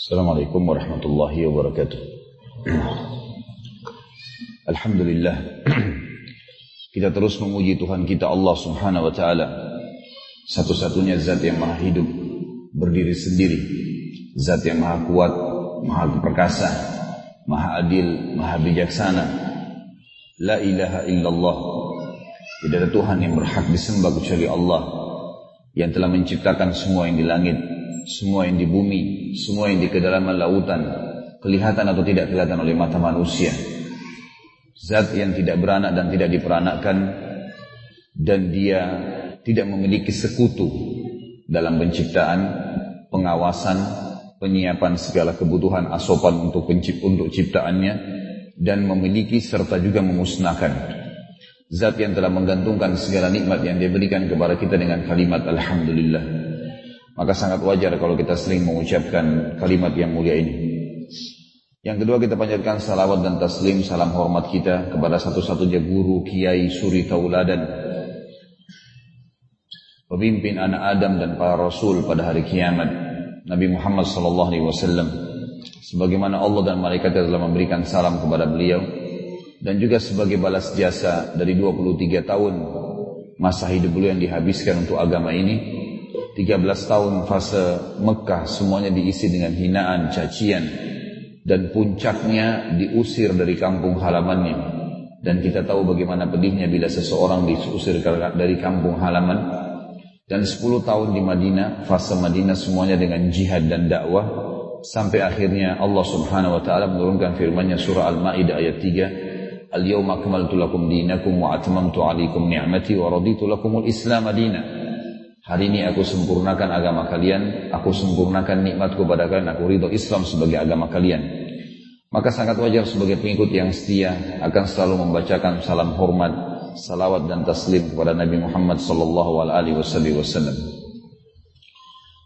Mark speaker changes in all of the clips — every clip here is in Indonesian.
Speaker 1: Assalamualaikum warahmatullahi wabarakatuh. Alhamdulillah. Kita terus memuji Tuhan kita Allah Subhanahu wa taala. Satu-satunya zat yang maha hidup, berdiri sendiri. Zat yang maha kuat, maha perkasa, maha adil, maha bijaksana. La ilaha illallah. Tidak ada Tuhan yang berhak disembah kecuali Allah yang telah menciptakan semua yang di langit semua yang di bumi, semua yang di kedalaman lautan, kelihatan atau tidak kelihatan oleh mata manusia. Zat yang tidak beranak dan tidak diperanakkan, dan dia tidak memiliki sekutu dalam penciptaan, pengawasan, penyiapan segala kebutuhan asopan untuk pencip, untuk ciptaannya, dan memiliki serta juga memusnahkan. Zat yang telah menggantungkan segala nikmat yang dia berikan kepada kita dengan kalimat Alhamdulillah. Maka sangat wajar kalau kita sering mengucapkan kalimat yang mulia ini. Yang kedua kita panjatkan salawat dan taslim salam hormat kita kepada satu-satunya guru kiai suri tauladan pemimpin anak Adam dan para rasul pada hari kiamat Nabi Muhammad sallallahu alaihi wasallam sebagaimana Allah dan malaikat telah memberikan salam kepada beliau dan juga sebagai balas jasa dari 23 tahun masa hidup beliau yang dihabiskan untuk agama ini 13 tahun fase Mekah semuanya diisi dengan hinaan, cacian dan puncaknya diusir dari kampung halamannya. Dan kita tahu bagaimana pedihnya bila seseorang diusir dari kampung halaman. Dan 10 tahun di Madinah, fase Madinah semuanya dengan jihad dan dakwah. Sampai akhirnya Allah subhanahu wa ta'ala menurunkan firmannya surah Al-Ma'idah ayat 3. Al-yawma akmaltu lakum dinakum wa atmamtu alaikum ni'mati wa raditu lakumul islam adina. Hari ini aku sempurnakan agama kalian, aku sempurnakan nikmatku kepada kalian, aku ridho Islam sebagai agama kalian. Maka sangat wajar sebagai pengikut yang setia akan selalu membacakan salam hormat, salawat dan taslim kepada Nabi Muhammad sallallahu alaihi wasallam.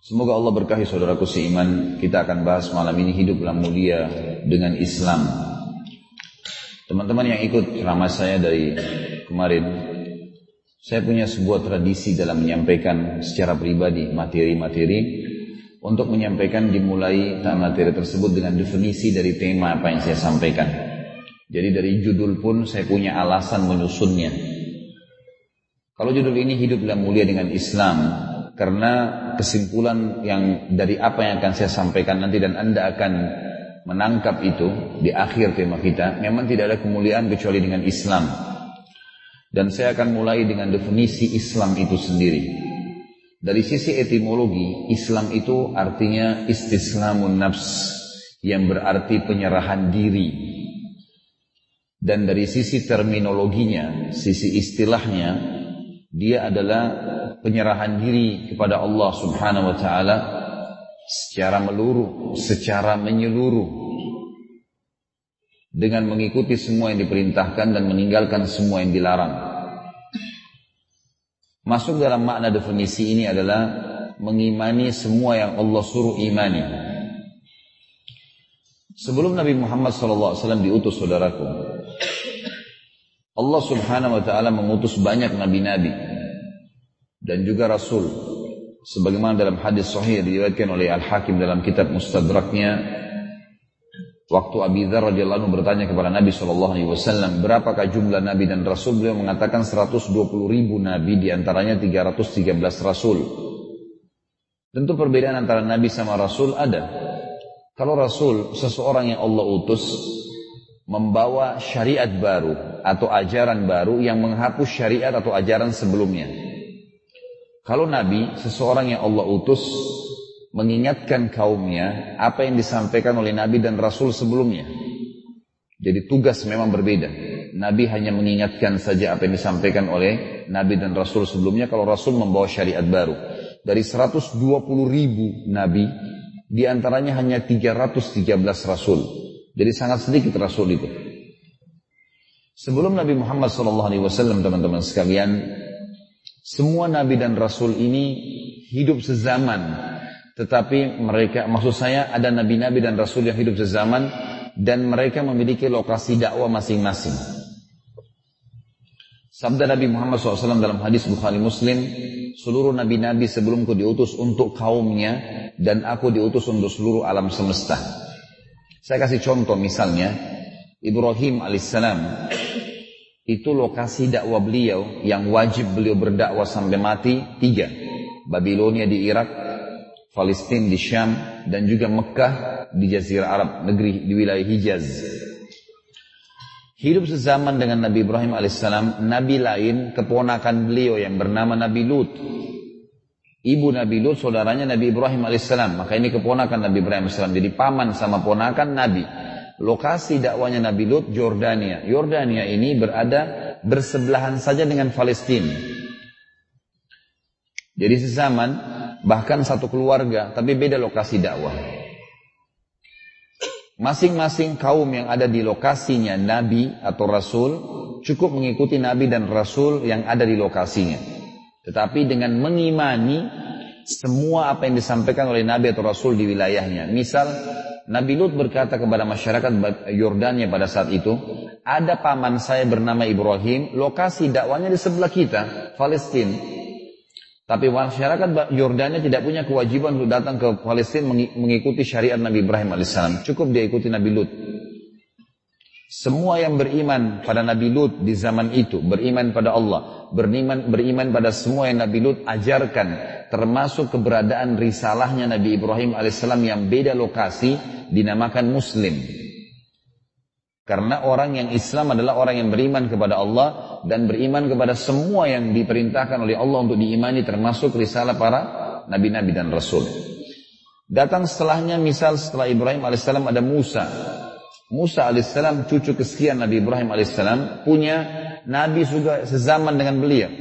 Speaker 1: Semoga Allah berkahi saudaraku seiman. Kita akan bahas malam ini hidup dalam mulia dengan Islam. Teman-teman yang ikut ceramah saya dari kemarin saya punya sebuah tradisi dalam menyampaikan secara pribadi materi-materi untuk menyampaikan dimulai materi tersebut dengan definisi dari tema apa yang saya sampaikan. Jadi dari judul pun saya punya alasan menyusunnya. Kalau judul ini hidup dalam mulia dengan Islam, karena kesimpulan yang dari apa yang akan saya sampaikan nanti dan Anda akan menangkap itu di akhir tema kita, memang tidak ada kemuliaan kecuali dengan Islam. Dan saya akan mulai dengan definisi Islam itu sendiri. Dari sisi etimologi, Islam itu artinya istislamun nafs, yang berarti penyerahan diri. Dan dari sisi terminologinya, sisi istilahnya, dia adalah penyerahan diri kepada Allah subhanahu wa ta'ala secara meluruh, secara menyeluruh. Dengan mengikuti semua yang diperintahkan dan meninggalkan semua yang dilarang. Masuk dalam makna definisi ini adalah mengimani semua yang Allah suruh imani. Sebelum Nabi Muhammad SAW diutus saudaraku, Allah Subhanahu wa taala mengutus banyak nabi-nabi dan juga rasul. Sebagaimana dalam hadis sahih diriwayatkan oleh Al-Hakim dalam kitab Mustadraknya Waktu Abi Dzar radhiyallahu anhu bertanya kepada Nabi Shallallahu alaihi wasallam, berapakah jumlah nabi dan rasul? Beliau mengatakan 120 ribu nabi di antaranya 313 rasul. Tentu perbedaan antara nabi sama rasul ada. Kalau rasul seseorang yang Allah utus membawa syariat baru atau ajaran baru yang menghapus syariat atau ajaran sebelumnya. Kalau nabi seseorang yang Allah utus mengingatkan kaumnya apa yang disampaikan oleh Nabi dan Rasul sebelumnya. Jadi tugas memang berbeda. Nabi hanya mengingatkan saja apa yang disampaikan oleh Nabi dan Rasul sebelumnya. Kalau Rasul membawa syariat baru. Dari 120 ribu Nabi, di antaranya hanya 313 Rasul. Jadi sangat sedikit Rasul itu. Sebelum Nabi Muhammad SAW, teman-teman sekalian, semua Nabi dan Rasul ini hidup sezaman tetapi mereka, maksud saya ada nabi-nabi dan rasul yang hidup sezaman dan mereka memiliki lokasi dakwah masing-masing. Sabda Nabi Muhammad SAW dalam hadis Bukhari Muslim, seluruh nabi-nabi sebelumku diutus untuk kaumnya dan aku diutus untuk seluruh alam semesta. Saya kasih contoh misalnya Ibrahim alaihissalam itu lokasi dakwah beliau yang wajib beliau berdakwah sampai mati tiga. Babilonia di Irak, Palestina di Syam, dan juga Mekah di Jazirah Arab, negeri di wilayah Hijaz. Hidup sezaman dengan Nabi Ibrahim alaihissalam, Nabi lain keponakan beliau yang bernama Nabi Lut. Ibu Nabi Lut, saudaranya Nabi Ibrahim alaihissalam. Maka ini keponakan Nabi Ibrahim alaihissalam. Jadi paman sama ponakan Nabi. Lokasi dakwanya Nabi Lut, Jordania. Jordania ini berada bersebelahan saja dengan Palestina. Jadi sezaman, bahkan satu keluarga, tapi beda lokasi dakwah. Masing-masing kaum yang ada di lokasinya Nabi atau Rasul cukup mengikuti Nabi dan Rasul yang ada di lokasinya. Tetapi dengan mengimani semua apa yang disampaikan oleh Nabi atau Rasul di wilayahnya. Misal Nabi Lut berkata kepada masyarakat Yordania pada saat itu, ada paman saya bernama Ibrahim, lokasi dakwanya di sebelah kita, Palestina. Tapi masyarakat Yordania tidak punya kewajiban untuk datang ke Palestina mengikuti syariat Nabi Ibrahim alaihissalam. Cukup dia ikuti Nabi Lut. Semua yang beriman pada Nabi Lut di zaman itu, beriman pada Allah, beriman, beriman pada semua yang Nabi Lut ajarkan, termasuk keberadaan risalahnya Nabi Ibrahim alaihissalam yang beda lokasi, dinamakan Muslim. Karena orang yang Islam adalah orang yang beriman kepada Allah dan beriman kepada semua yang diperintahkan oleh Allah untuk diimani termasuk risalah para nabi-nabi dan rasul. Datang setelahnya misal setelah Ibrahim alaihissalam ada Musa. Musa alaihissalam cucu kesekian Nabi Ibrahim alaihissalam punya nabi juga sezaman dengan beliau.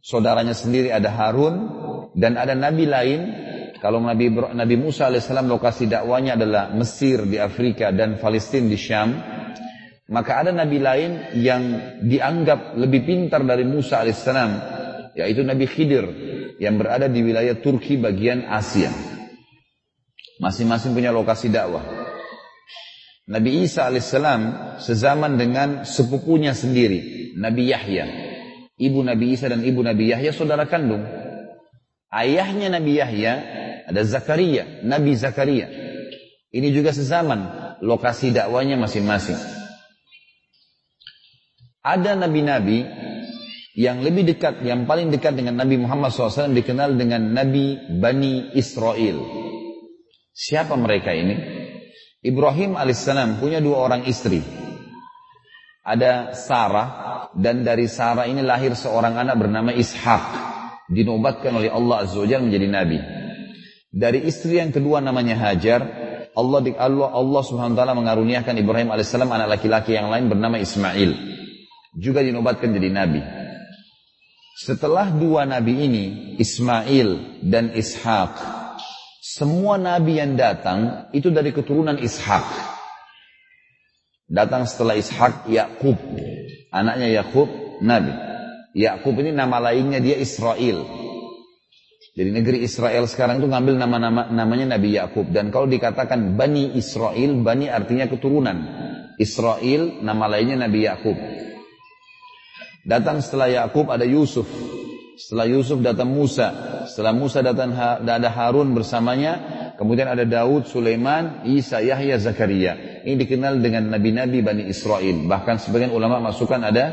Speaker 1: Saudaranya sendiri ada Harun dan ada nabi lain kalau Nabi, Nabi Musa alaihissalam lokasi dakwanya adalah Mesir di Afrika dan Palestina di Syam, maka ada nabi lain yang dianggap lebih pintar dari Musa alaihissalam, yaitu Nabi Khidir yang berada di wilayah Turki bagian Asia. Masing-masing punya lokasi dakwah. Nabi Isa alaihissalam sezaman dengan sepupunya sendiri, Nabi Yahya. Ibu Nabi Isa dan ibu Nabi Yahya saudara kandung. Ayahnya Nabi Yahya ada Zakaria, Nabi Zakaria. Ini juga sezaman, lokasi dakwanya masing-masing. Ada nabi-nabi yang lebih dekat, yang paling dekat dengan Nabi Muhammad SAW dikenal dengan Nabi Bani Israel. Siapa mereka ini? Ibrahim alaihissalam punya dua orang istri. Ada Sarah dan dari Sarah ini lahir seorang anak bernama Ishak. Dinobatkan oleh Allah Azza wa menjadi nabi. Dari istri yang kedua namanya Hajar, Allah Allah Allah Subhanahu wa taala mengaruniakan Ibrahim alaihissalam anak laki-laki yang lain bernama Ismail juga dinobatkan jadi nabi. Setelah dua nabi ini, Ismail dan Ishak, semua nabi yang datang itu dari keturunan Ishak. Datang setelah Ishak Yakub, anaknya Yakub nabi. Yakub ini nama lainnya dia Israel. Jadi negeri Israel sekarang itu ngambil nama-nama namanya Nabi Yakub dan kalau dikatakan Bani Israel, Bani artinya keturunan. Israel nama lainnya Nabi Yakub. Datang setelah Yakub ada Yusuf. Setelah Yusuf datang Musa. Setelah Musa datang ada Harun bersamanya. Kemudian ada Daud, Sulaiman, Isa, Yahya, Zakaria. Ini dikenal dengan nabi-nabi Bani Israel. Bahkan sebagian ulama masukkan ada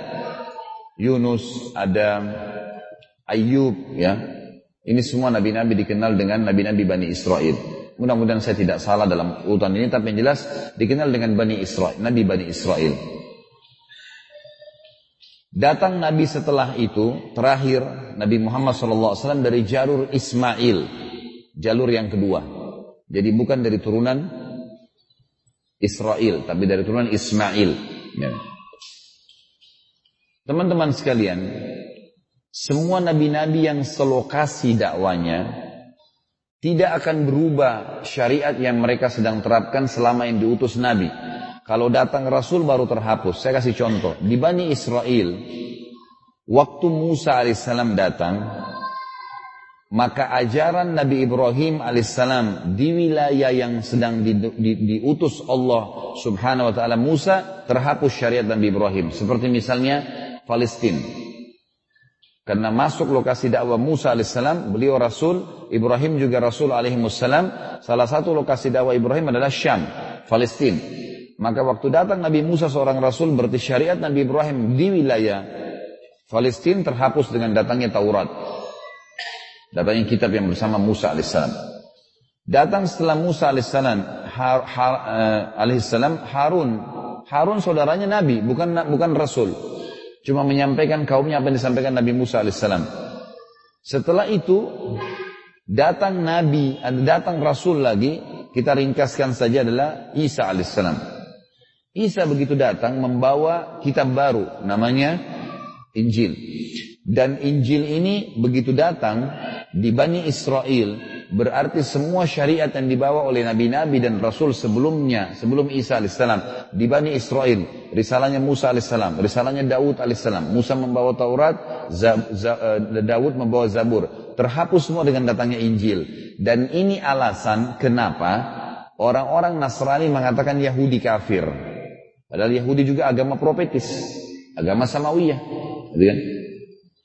Speaker 1: Yunus, ada Ayub, ya. Ini semua nabi-nabi dikenal dengan nabi-nabi Bani Israel. Mudah-mudahan saya tidak salah dalam urutan ini, tapi yang jelas dikenal dengan Bani Israel, Nabi Bani Israel. Datang Nabi setelah itu, terakhir Nabi Muhammad SAW dari jalur Ismail, jalur yang kedua. Jadi bukan dari turunan Israel, tapi dari turunan Ismail. Ya. Teman-teman sekalian, semua nabi-nabi yang selokasi dakwanya tidak akan berubah syariat yang mereka sedang terapkan selama yang diutus nabi. Kalau datang Rasul baru terhapus. Saya kasih contoh. Di Bani Israel, waktu Musa alaihissalam datang, maka ajaran Nabi Ibrahim alaihissalam di wilayah yang sedang di, di, diutus Allah subhanahu wa ta'ala Musa, terhapus syariat Nabi Ibrahim. Seperti misalnya Palestina. Karena masuk lokasi dakwah Musa alaihissalam, beliau Rasul, Ibrahim juga Rasul alaihissalam. Salah satu lokasi dakwah Ibrahim adalah Syam, Palestina. Maka waktu datang Nabi Musa seorang Rasul, berarti syariat Nabi Ibrahim di wilayah Palestina terhapus dengan datangnya Taurat. Datangnya kitab yang bersama Musa alaihissalam. Datang setelah Musa alaihissalam, har, har, uh, Harun. Harun saudaranya Nabi, bukan bukan Rasul. Cuma menyampaikan kaumnya apa yang disampaikan Nabi Musa alaihissalam. Setelah itu datang Nabi, datang Rasul lagi, kita ringkaskan saja adalah Isa alaihissalam. Isa begitu datang membawa kitab baru, namanya Injil. Dan Injil ini begitu datang di Bani Israel, berarti semua syariat yang dibawa oleh nabi-nabi dan rasul sebelumnya, sebelum Isa alaihissalam di Bani Israel, risalahnya Musa alaihissalam, risalahnya Daud alaihissalam. Musa membawa Taurat, uh, Daud membawa Zabur. Terhapus semua dengan datangnya Injil. Dan ini alasan kenapa orang-orang Nasrani mengatakan Yahudi kafir. Padahal Yahudi juga agama profetis, agama Samawiyah. Gitu kan?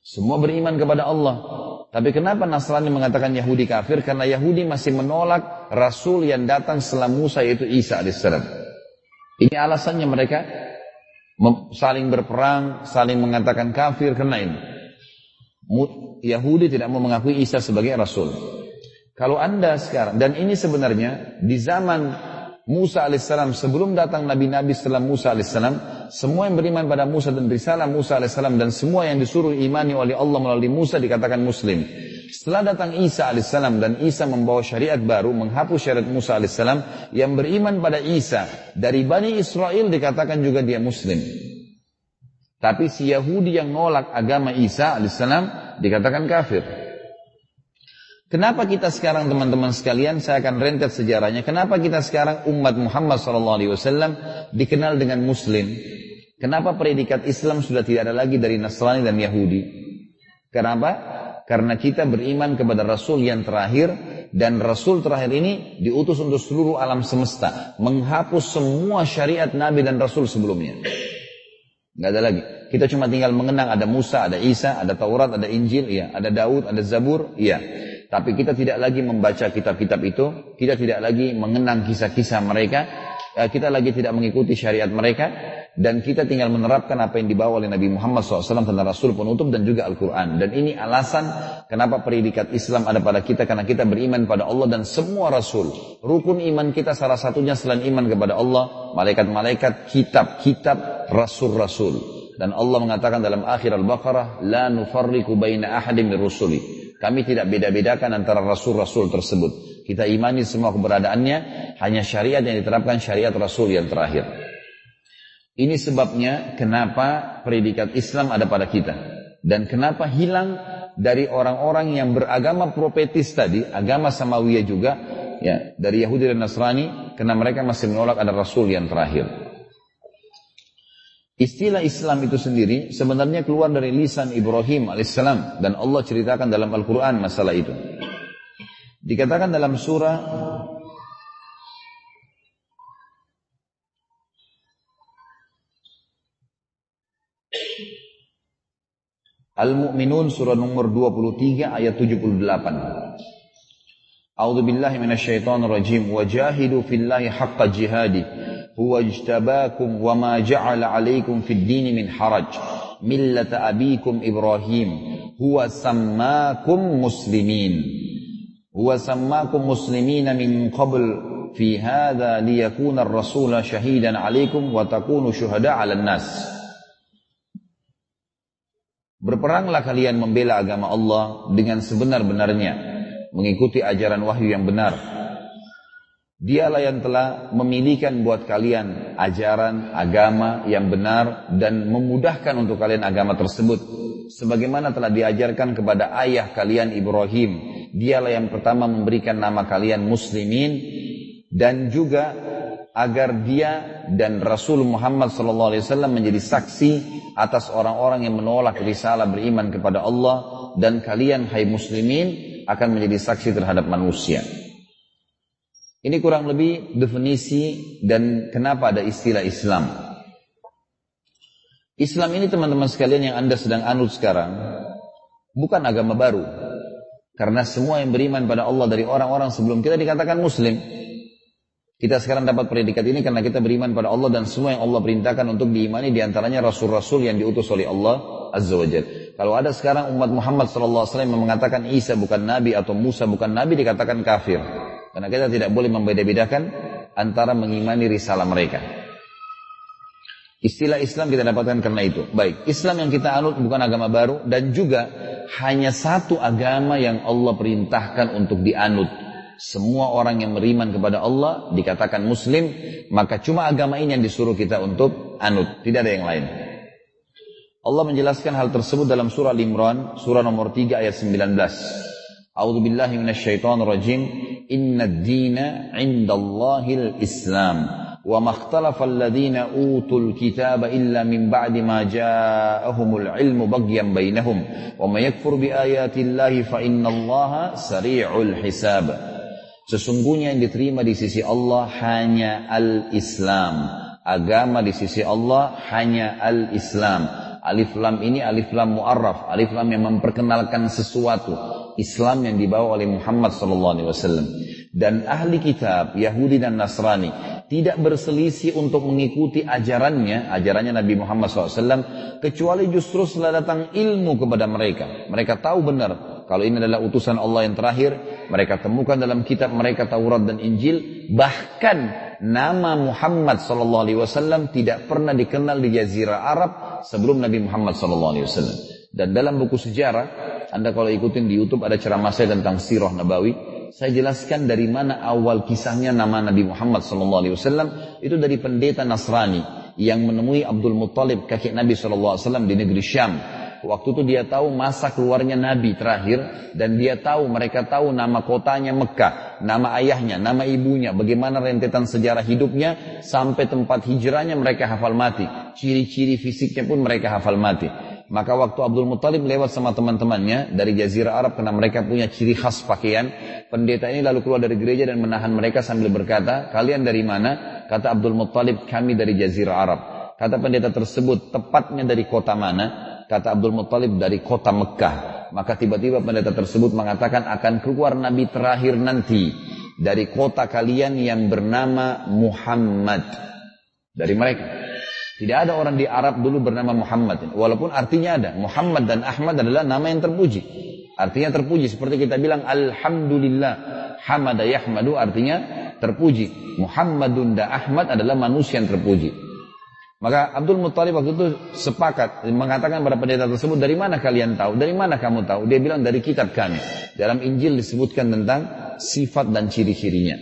Speaker 1: Semua beriman kepada Allah. Tapi kenapa Nasrani mengatakan Yahudi kafir? Karena Yahudi masih menolak Rasul yang datang setelah Musa yaitu Isa AS. Ini alasannya mereka saling berperang, saling mengatakan kafir karena ini. Yahudi tidak mau mengakui Isa sebagai Rasul. Kalau anda sekarang, dan ini sebenarnya di zaman Musa alaihissalam sebelum datang nabi-nabi setelah Musa alaihissalam, semua yang beriman pada Musa dan risalah Musa alaihissalam dan semua yang disuruh imani oleh Allah melalui Musa dikatakan Muslim. Setelah datang Isa alaihissalam dan Isa membawa syariat baru menghapus syariat Musa alaihissalam yang beriman pada Isa dari Bani Israel dikatakan juga dia Muslim. Tapi si Yahudi yang nolak agama Isa alaihissalam dikatakan kafir. Kenapa kita sekarang teman-teman sekalian, saya akan rentet sejarahnya. Kenapa kita sekarang umat Muhammad SAW dikenal dengan Muslim? Kenapa predikat Islam sudah tidak ada lagi dari Nasrani dan Yahudi? Kenapa? Karena kita beriman kepada Rasul yang terakhir dan Rasul terakhir ini diutus untuk seluruh alam semesta, menghapus semua syariat Nabi dan Rasul sebelumnya. Gak ada lagi. Kita cuma tinggal mengenang ada Musa, ada Isa, ada Taurat, ada Injil, iya. Ada Daud, ada Zabur, iya. Tapi kita tidak lagi membaca kitab-kitab itu, kita tidak lagi mengenang kisah-kisah mereka, eh, kita lagi tidak mengikuti syariat mereka, dan kita tinggal menerapkan apa yang dibawa oleh Nabi Muhammad SAW tentang Rasul penutup dan juga Al-Quran. Dan ini alasan kenapa predikat Islam ada pada kita, karena kita beriman pada Allah dan semua Rasul. Rukun iman kita salah satunya selain iman kepada Allah, malaikat-malaikat, kitab-kitab, Rasul-Rasul. Dan Allah mengatakan dalam akhir Al-Baqarah, La nufarriku baina ahadim rusuli. Kami tidak beda-bedakan antara rasul-rasul tersebut. Kita imani semua keberadaannya, hanya syariat yang diterapkan syariat rasul yang terakhir. Ini sebabnya kenapa predikat Islam ada pada kita. Dan kenapa hilang dari orang-orang yang beragama profetis tadi, agama Samawiyah juga, ya dari Yahudi dan Nasrani, karena mereka masih menolak ada Rasul yang terakhir. Istilah Islam itu sendiri sebenarnya keluar dari lisan Ibrahim alaihissalam dan Allah ceritakan dalam Al-Quran masalah itu. Dikatakan dalam surah Al-Mu'minun surah nomor 23 ayat 78. A'udzu billahi minasyaitonir rajim. Wajahidu fillahi haqqa jihadi. Huwa ijtabakum wa ma ja'ala 'alaikum fid dini min haraj. Millata abikum Ibrahim. Huwa sammakum muslimin. Huwa sammakum muslimina min qabl. Fi hadza liyakuna ar-rasula shahidan 'alaikum wa takunu 'alan nas Berperanglah kalian membela agama Allah dengan sebenar-benarnya mengikuti ajaran wahyu yang benar, Dialah yang telah memilihkan buat kalian ajaran agama yang benar dan memudahkan untuk kalian agama tersebut. Sebagaimana telah diajarkan kepada ayah kalian Ibrahim. Dialah yang pertama memberikan nama kalian muslimin dan juga agar dia dan Rasul Muhammad SAW menjadi saksi atas orang-orang yang menolak risalah beriman kepada Allah dan kalian hai muslimin akan menjadi saksi terhadap manusia. Ini kurang lebih definisi dan kenapa ada istilah Islam. Islam ini teman-teman sekalian yang Anda sedang anut sekarang, Bukan agama baru. Karena semua yang beriman pada Allah dari orang-orang sebelum kita dikatakan muslim. Kita sekarang dapat predikat ini karena kita beriman pada Allah dan semua yang Allah perintahkan untuk diimani di antaranya rasul-rasul yang diutus oleh Allah Azza wa Jal. Kalau ada sekarang umat Muhammad SAW yang mengatakan Isa bukan Nabi atau Musa bukan Nabi dikatakan kafir. Karena kita tidak boleh membeda-bedakan antara mengimani risalah mereka. Istilah Islam kita dapatkan karena itu. Baik, Islam yang kita anut bukan agama baru dan juga hanya satu agama yang Allah perintahkan untuk dianut. Semua orang yang beriman kepada Allah dikatakan muslim, maka cuma agama ini yang disuruh kita untuk anut, tidak ada yang lain. Allah menjelaskan hal tersebut dalam surah Al-Imran, surah nomor 3 ayat 19. A'udzu billahi minasyaitonir rajim. Innad dina 'indallahil Islam. Wa ma ikhtalafa alladziina utul kitaba illa min ba'di ma ja'ahumul 'ilmu baghyan bainahum. Wa may yakfur bi ayatillahi fa innallaha sari'ul hisab. Sesungguhnya yang diterima di sisi Allah hanya al-Islam. Agama di sisi Allah hanya al-Islam Alif lam ini alif lam mu'arraf. Alif lam yang memperkenalkan sesuatu. Islam yang dibawa oleh Muhammad sallallahu alaihi wasallam. Dan ahli kitab Yahudi dan Nasrani tidak berselisih untuk mengikuti ajarannya, ajarannya Nabi Muhammad SAW, kecuali justru setelah datang ilmu kepada mereka. Mereka tahu benar kalau ini adalah utusan Allah yang terakhir, mereka temukan dalam kitab mereka Taurat dan Injil, bahkan nama Muhammad SAW tidak pernah dikenal di Jazirah Arab sebelum Nabi Muhammad SAW. Dan dalam buku sejarah, Anda kalau ikutin di YouTube ada ceramah saya tentang sirah Nabawi, saya jelaskan dari mana awal kisahnya nama Nabi Muhammad SAW itu dari pendeta Nasrani yang menemui Abdul Muttalib kakek Nabi SAW di negeri Syam. Waktu itu dia tahu masa keluarnya Nabi terakhir dan dia tahu mereka tahu nama kotanya Mekah, nama ayahnya, nama ibunya, bagaimana rentetan sejarah hidupnya sampai tempat hijrahnya mereka hafal mati. Ciri-ciri fisiknya pun mereka hafal mati. Maka waktu Abdul Muttalib lewat sama teman-temannya dari Jazirah Arab karena mereka punya ciri khas pakaian, pendeta ini lalu keluar dari gereja dan menahan mereka sambil berkata, "Kalian dari mana?" Kata Abdul Muttalib, "Kami dari Jazirah Arab." Kata pendeta tersebut, "Tepatnya dari kota mana?" Kata Abdul Muttalib, "Dari kota Mekah." Maka tiba-tiba pendeta tersebut mengatakan akan keluar nabi terakhir nanti dari kota kalian yang bernama Muhammad. Dari mereka. Tidak ada orang di Arab dulu bernama Muhammad. Walaupun artinya ada. Muhammad dan Ahmad adalah nama yang terpuji. Artinya terpuji. Seperti kita bilang Alhamdulillah. Hamada yahmadu artinya terpuji. Muhammadun dan Ahmad adalah manusia yang terpuji. Maka Abdul Muttalib waktu itu sepakat mengatakan kepada pendeta tersebut, dari mana kalian tahu? Dari mana kamu tahu? Dia bilang dari kitab kami. Dalam Injil disebutkan tentang sifat dan ciri-cirinya.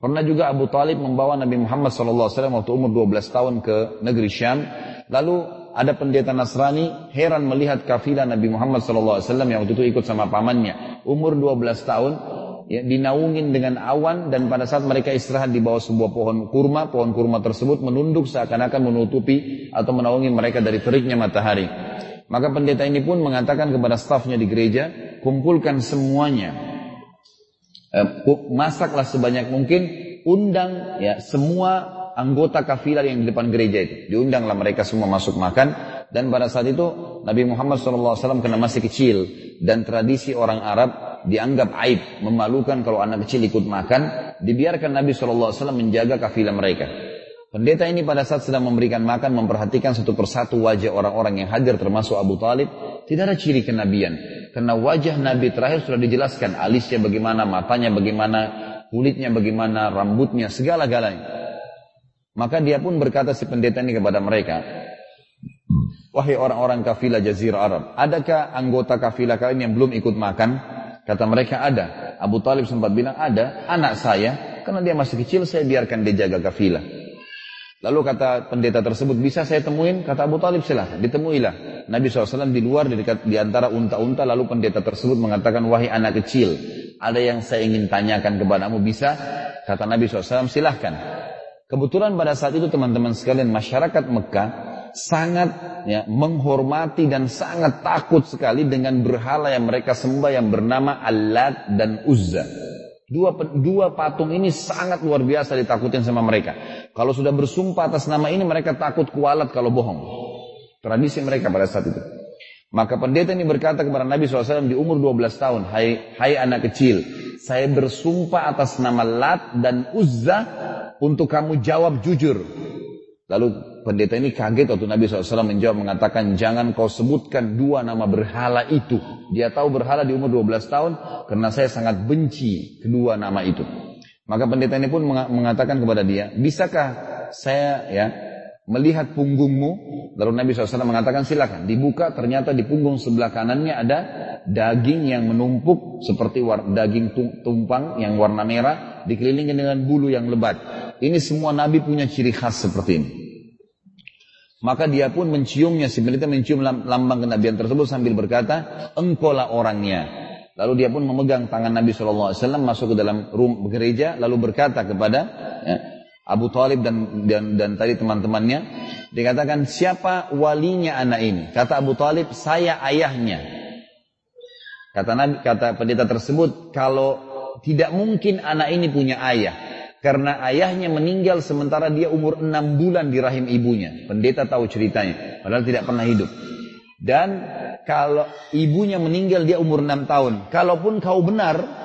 Speaker 1: Pernah juga Abu Talib membawa Nabi Muhammad SAW waktu umur 12 tahun ke negeri Syam. Lalu ada pendeta Nasrani heran melihat kafilah Nabi Muhammad SAW yang waktu itu ikut sama pamannya. Umur 12 tahun ya, dinaungin dengan awan dan pada saat mereka istirahat di bawah sebuah pohon kurma, pohon kurma tersebut menunduk seakan-akan menutupi atau menaungi mereka dari teriknya matahari. Maka pendeta ini pun mengatakan kepada stafnya di gereja, kumpulkan semuanya eh, masaklah sebanyak mungkin, undang ya semua anggota kafilah yang di depan gereja itu. Diundanglah mereka semua masuk makan dan pada saat itu Nabi Muhammad SAW karena masih kecil dan tradisi orang Arab dianggap aib, memalukan kalau anak kecil ikut makan, dibiarkan Nabi SAW menjaga kafilah mereka. Pendeta ini pada saat sedang memberikan makan memperhatikan satu persatu wajah orang-orang yang hadir termasuk Abu Talib. Tidak ada ciri kenabian. Karena wajah Nabi terakhir sudah dijelaskan. Alisnya bagaimana, matanya bagaimana, kulitnya bagaimana, rambutnya, segala-galanya. Maka dia pun berkata si pendeta ini kepada mereka. Wahai orang-orang kafilah Jazirah Arab. Adakah anggota kafilah kalian yang belum ikut makan? Kata mereka ada. Abu Talib sempat bilang ada. Anak saya. Karena dia masih kecil saya biarkan dia jaga kafilah. Lalu kata pendeta tersebut, bisa saya temuin? Kata Abu Talib, silahkan, ditemuilah. Nabi SAW di luar, di, dekat, di antara unta-unta, lalu pendeta tersebut mengatakan, wahai anak kecil, ada yang saya ingin tanyakan kepadamu, bisa? Kata Nabi SAW, silahkan. Kebetulan pada saat itu teman-teman sekalian, masyarakat Mekah sangat ya, menghormati dan sangat takut sekali dengan berhala yang mereka sembah yang bernama Allat dan Uzza. Dua, dua patung ini sangat luar biasa ditakutin sama mereka. Kalau sudah bersumpah atas nama ini mereka takut kualat kalau bohong. Tradisi mereka pada saat itu. Maka pendeta ini berkata kepada Nabi SAW di umur 12 tahun, Hai, hai anak kecil, saya bersumpah atas nama Lat dan Uzza untuk kamu jawab jujur. Lalu pendeta ini kaget waktu Nabi SAW menjawab mengatakan jangan kau sebutkan dua nama berhala itu. Dia tahu berhala di umur 12 tahun karena saya sangat benci kedua nama itu. Maka pendeta ini pun mengatakan kepada dia, bisakah saya ya melihat punggungmu. Lalu Nabi SAW mengatakan silakan. Dibuka ternyata di punggung sebelah kanannya ada daging yang menumpuk seperti daging tumpang yang warna merah dikelilingi dengan bulu yang lebat. Ini semua Nabi punya ciri khas seperti ini. Maka dia pun menciumnya, si pendeta mencium lambang kenabian tersebut sambil berkata, engkaulah orangnya. Lalu dia pun memegang tangan Nabi SAW masuk ke dalam room gereja lalu berkata kepada ya, Abu Talib dan dan, dan tadi teman-temannya dikatakan siapa walinya anak ini kata Abu Talib saya ayahnya kata Nabi kata pendeta tersebut kalau tidak mungkin anak ini punya ayah karena ayahnya meninggal sementara dia umur enam bulan di rahim ibunya pendeta tahu ceritanya padahal tidak pernah hidup dan kalau ibunya meninggal dia umur enam tahun kalaupun kau benar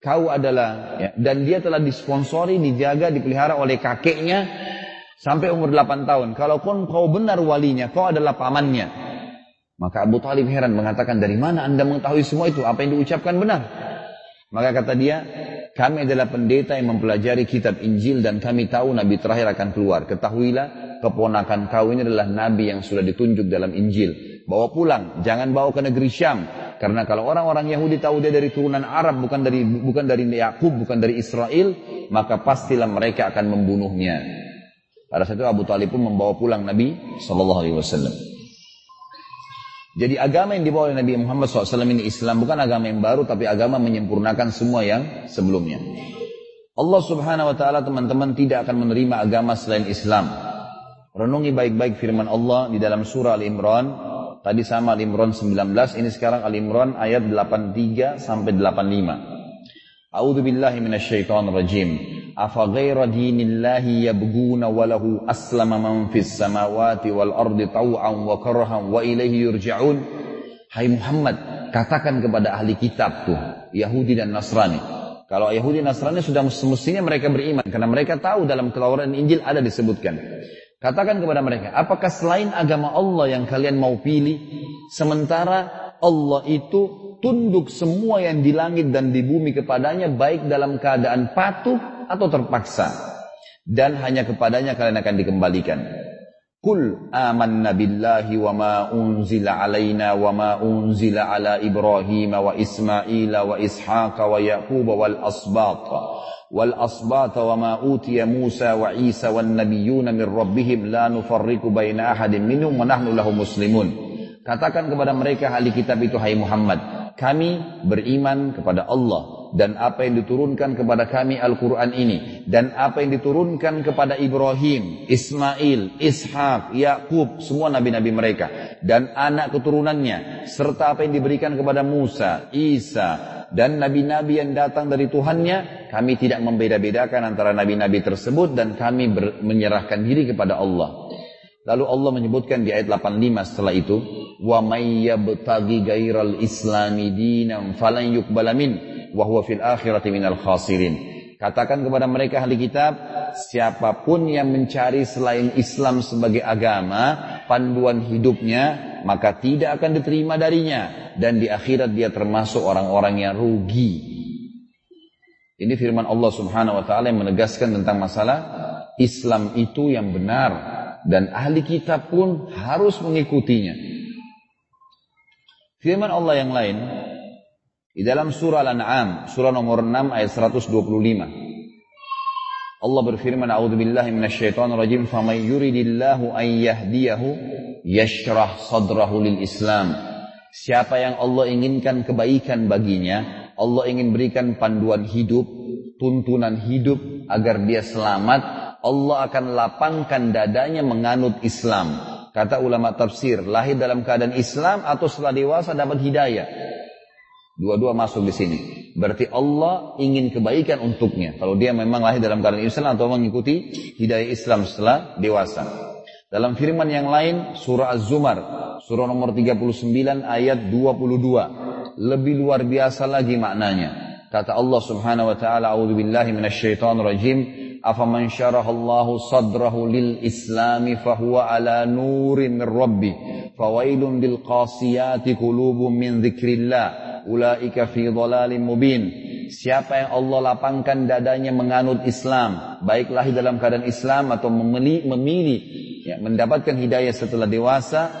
Speaker 1: Kau adalah ya, dan dia telah disponsori, dijaga, dipelihara oleh kakeknya sampai umur 8 tahun. Kalaupun kau benar walinya, kau adalah pamannya. Maka Abu Talib heran mengatakan dari mana anda mengetahui semua itu? Apa yang diucapkan benar? Maka kata dia, kami adalah pendeta yang mempelajari kitab Injil dan kami tahu Nabi terakhir akan keluar. Ketahuilah keponakan kau ini adalah Nabi yang sudah ditunjuk dalam Injil. Bawa pulang, jangan bawa ke negeri Syam. Karena kalau orang-orang Yahudi tahu dia dari turunan Arab, bukan dari bukan dari Yakub, bukan dari Israel, maka pastilah mereka akan membunuhnya. Pada saat itu Abu Talib pun membawa pulang Nabi Shallallahu Alaihi Wasallam. Jadi agama yang dibawa oleh Nabi Muhammad SAW ini Islam bukan agama yang baru, tapi agama menyempurnakan semua yang sebelumnya. Allah Subhanahu Wa Taala teman-teman tidak akan menerima agama selain Islam. Renungi baik-baik firman Allah di dalam surah Al Imran Tadi sama Al-Imran 19, ini sekarang Al-Imran ayat 83 sampai 85. A'udzu billahi minasyaitonir rajim. Afa ghaira dinillahi yabghuna wa lahu aslama man fis samawati wal ardi taw'an wa karhan wa ilaihi yurja'un. Hai Muhammad, katakan kepada ahli kitab tuh, Yahudi dan Nasrani. Kalau Yahudi dan Nasrani sudah semestinya mereka beriman karena mereka tahu dalam Taurat Injil ada disebutkan. Katakan kepada mereka, apakah selain agama Allah yang kalian mau pilih, sementara Allah itu tunduk semua yang di langit dan di bumi kepadanya baik dalam keadaan patuh atau terpaksa dan hanya kepadanya kalian akan dikembalikan. Kul amanna billahi wa ma unzila alaina wa ma unzila ala Ibrahim wa Ismail wa Ishaq wa Yaqub wal asbat wal asbat wa ma utiya Musa wa Isa wan nabiyyun min rabbihim la nufarriqu baina ahadin minhum wa nahnu lahu muslimun. Katakan kepada mereka ahli kitab itu hai Muhammad kami beriman kepada Allah dan apa yang diturunkan kepada kami Al-Quran ini dan apa yang diturunkan kepada Ibrahim, Ismail, Ishak, Yakub, semua nabi-nabi mereka dan anak keturunannya serta apa yang diberikan kepada Musa, Isa, dan nabi-nabi yang datang dari Tuhannya, kami tidak membeda-bedakan antara nabi-nabi tersebut dan kami menyerahkan diri kepada Allah. Lalu Allah menyebutkan di ayat 85 setelah itu, wa may yabtaghi ghairal islami dinan falan yuqbala min wa huwa fil akhirati khasirin. Katakan kepada mereka ahli kitab, siapa pun yang mencari selain Islam sebagai agama, panduan hidupnya, maka tidak akan diterima darinya. Dan di akhirat dia termasuk orang-orang yang rugi. Ini firman Allah subhanahu wa ta'ala yang menegaskan tentang masalah Islam itu yang benar. Dan ahli kitab pun harus mengikutinya. Firman Allah yang lain, di dalam surah Al-An'am, surah nomor 6 ayat 125. Allah berfirman, "A'udzu billahi minasyaitonir rajim, faman yuridillahu an yahdiyahu yashrah sadrahu lil Islam." Siapa yang Allah inginkan kebaikan baginya, Allah ingin berikan panduan hidup, tuntunan hidup agar dia selamat, Allah akan lapangkan dadanya menganut Islam. Kata ulama tafsir, lahir dalam keadaan Islam atau setelah dewasa dapat hidayah. Dua-dua masuk di sini. Berarti Allah ingin kebaikan untuknya. Kalau dia memang lahir dalam keadaan Islam atau mengikuti hidayah Islam setelah dewasa. Dalam firman yang lain, surah Az-Zumar, Surah nomor 39 ayat 22. Lebih luar biasa lagi maknanya. Kata Allah Subhanahu wa taala, "A'udzu billahi minasyaitonir rajim." Afaman syarahallahu sadrahu lil islami fahuwa ala nurin min rabbi. Fawailun lil qasiyati qulubum min dzikrillah ulaika fi dhalalin mubin Siapa yang Allah lapangkan dadanya menganut Islam, baik lahir dalam keadaan Islam atau memilih, memilih ya, mendapatkan hidayah setelah dewasa,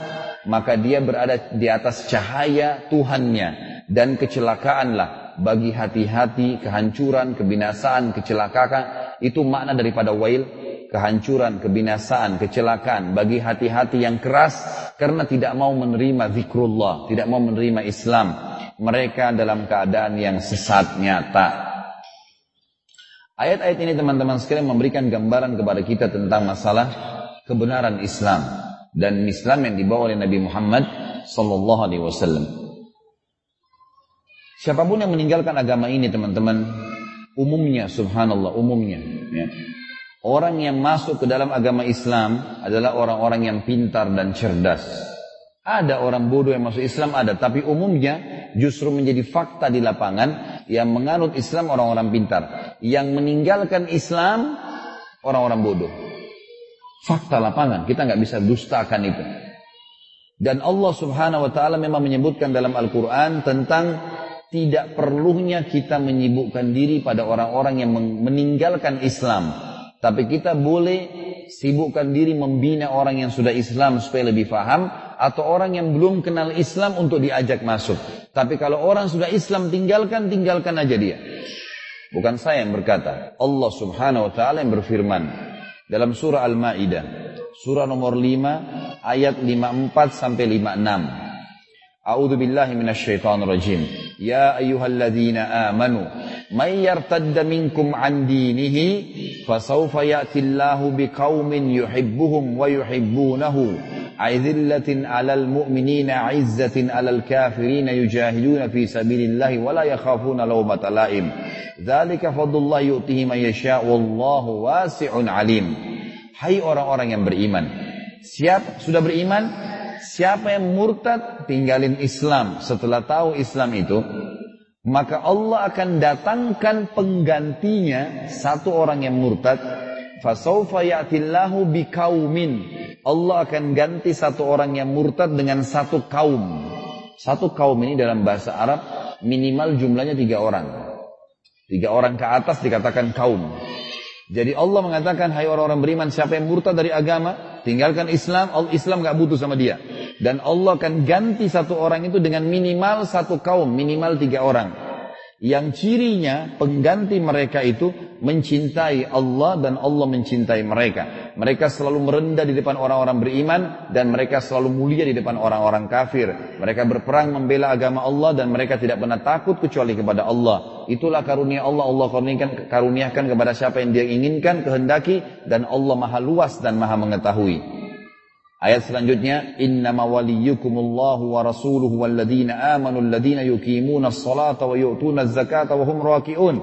Speaker 1: maka dia berada di atas cahaya Tuhannya dan kecelakaanlah bagi hati-hati kehancuran, kebinasaan, kecelakaan itu makna daripada wail kehancuran, kebinasaan, kecelakaan bagi hati-hati yang keras karena tidak mau menerima zikrullah, tidak mau menerima Islam. Mereka dalam keadaan yang sesat nyata. Ayat-ayat ini teman-teman sekalian memberikan gambaran kepada kita tentang masalah kebenaran Islam dan Islam yang dibawa oleh Nabi Muhammad sallallahu alaihi wasallam. Siapa pun yang meninggalkan agama ini teman-teman umumnya subhanallah umumnya ya. Orang yang masuk ke dalam agama Islam adalah orang-orang yang pintar dan cerdas. Ada orang bodoh yang masuk Islam ada, tapi umumnya justru menjadi fakta di lapangan yang menganut Islam orang-orang pintar, yang meninggalkan Islam orang-orang bodoh. Fakta lapangan, kita nggak bisa dustakan itu. Dan Allah Subhanahu wa taala memang menyebutkan dalam Al-Qur'an tentang tidak perlunya kita menyibukkan diri pada orang-orang yang meninggalkan Islam. Tapi kita boleh sibukkan diri membina orang yang sudah Islam supaya lebih paham atau orang yang belum kenal Islam untuk diajak masuk. Tapi kalau orang sudah Islam tinggalkan, tinggalkan aja dia. Bukan saya yang berkata, Allah Subhanahu wa taala yang berfirman, dalam surah Al-Maidah, surah nomor 5 ayat 54 sampai 56. A'udzu billahi rajim. Ya ayyuhalladzina amanu may yartadda minkum an dinihi fasawfa ya'ti Allahu biqaumin yuhibbuhum wa yuhibbunahu aizillatin 'alal mu'minina 'izzatin 'alal kafirina yujahiduna fi sabilillahi wa la yakhafuna lawmata la'im. Dzalika fadlullah yu'tihi man yasha' wallahu wasi'un 'alim. Hai orang-orang yang beriman. Siap sudah beriman? Siapa yang murtad tinggalin Islam setelah tahu Islam itu, maka Allah akan datangkan penggantinya satu orang yang murtad. Fasaufa ya'tillahu bikaumin. Allah akan ganti satu orang yang murtad dengan satu kaum. Satu kaum ini dalam bahasa Arab minimal jumlahnya tiga orang. Tiga orang ke atas dikatakan kaum. Jadi Allah mengatakan, hai orang-orang beriman, siapa yang murtad dari agama, tinggalkan Islam, Islam gak butuh sama dia. Dan Allah akan ganti satu orang itu dengan minimal satu kaum, minimal tiga orang. Yang cirinya pengganti mereka itu mencintai Allah dan Allah mencintai mereka. Mereka selalu merendah di depan orang-orang beriman dan mereka selalu mulia di depan orang-orang kafir. Mereka berperang membela agama Allah dan mereka tidak pernah takut kecuali kepada Allah. Itulah karunia Allah. Allah karuniakan, karuniakan kepada siapa yang dia inginkan, kehendaki dan Allah maha luas dan maha mengetahui. Ayat selanjutnya, innama waliyukumullahu wa rasuluhu walladzina amanu alladzina yuqimuna as-salata wa yu'tuna az-zakata wa hum raki'un.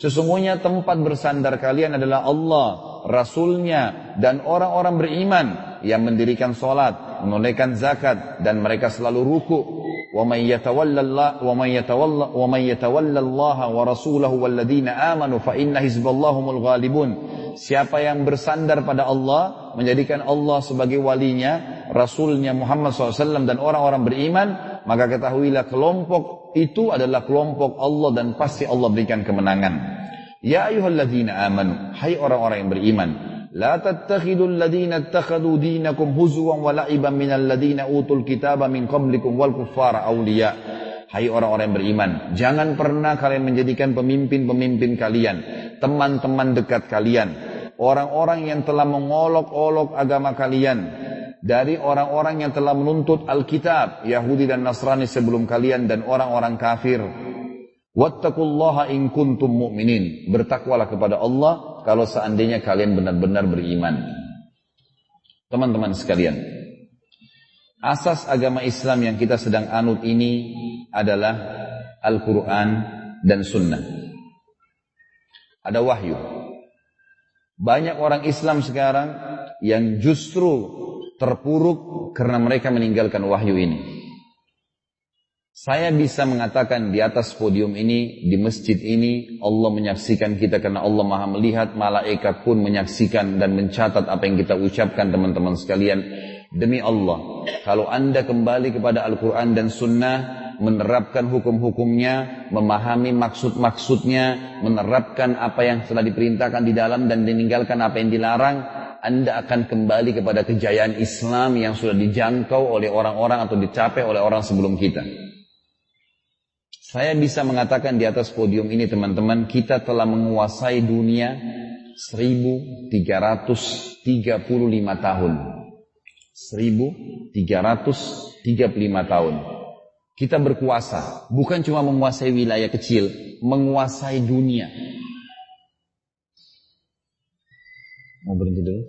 Speaker 1: Sesungguhnya tempat bersandar kalian adalah Allah, Rasulnya, dan orang-orang beriman yang mendirikan salat, menunaikan zakat, dan mereka selalu ruku. Wa man yatawalla wa man yatawalla wa man yatawalla Allah wa rasulahu walladzina Siapa yang bersandar pada Allah, menjadikan Allah sebagai walinya, Rasulnya Muhammad SAW dan orang-orang beriman, maka ketahuilah kelompok itu adalah kelompok Allah dan pasti Allah berikan kemenangan. Ya ayuhalladzina amanu, hai orang-orang yang beriman, La tattakhidul ladina attakhadu dinakum huzwan wa la'iban minal ladina utul kitaba min qablikum wal kuffara awliya. Hai orang-orang yang beriman, jangan pernah kalian menjadikan pemimpin-pemimpin kalian, teman-teman dekat kalian, orang-orang yang telah mengolok-olok agama kalian, dari orang-orang yang telah menuntut Alkitab, Yahudi dan Nasrani sebelum kalian dan orang-orang kafir. Wattaqullaha in kuntum mu'minin. Bertakwalah kepada Allah kalau seandainya kalian benar-benar beriman. Teman-teman sekalian, asas agama Islam yang kita sedang anut ini adalah Al-Quran dan Sunnah. Ada wahyu. Banyak orang Islam sekarang yang justru terpuruk karena mereka meninggalkan wahyu ini. Saya bisa mengatakan di atas podium ini, di masjid ini, Allah menyaksikan kita karena Allah maha melihat, malaikat pun menyaksikan dan mencatat apa yang kita ucapkan teman-teman sekalian. Demi Allah, kalau anda kembali kepada Al-Quran dan Sunnah, menerapkan hukum-hukumnya, memahami maksud-maksudnya, menerapkan apa yang telah diperintahkan di dalam dan meninggalkan apa yang dilarang, anda akan kembali kepada kejayaan Islam yang sudah dijangkau oleh orang-orang atau dicapai oleh orang sebelum kita. Saya bisa mengatakan di atas podium ini teman-teman, kita telah menguasai dunia 1335 tahun. 1335 tahun. Kita berkuasa, bukan cuma menguasai wilayah kecil, menguasai dunia. Mau berhenti dulu?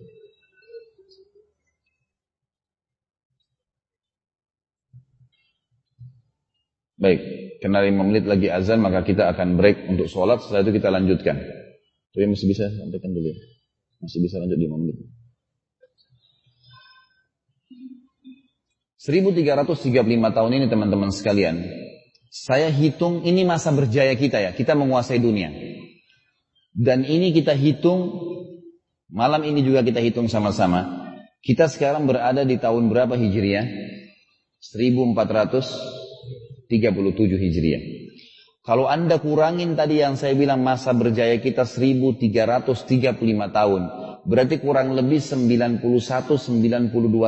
Speaker 1: Baik. Karena lima menit lagi azan maka kita akan break untuk sholat. Setelah itu kita lanjutkan. Tapi masih bisa sampaikan dulu. Ya. Masih bisa lanjut lima menit. 1335 tahun ini teman-teman sekalian. Saya hitung ini masa berjaya kita ya. Kita menguasai dunia. Dan ini kita hitung. Malam ini juga kita hitung sama-sama. Kita sekarang berada di tahun berapa Hijriah? 1400 37 Hijriah. Kalau anda kurangin tadi yang saya bilang masa berjaya kita 1335 tahun. Berarti kurang lebih 91-92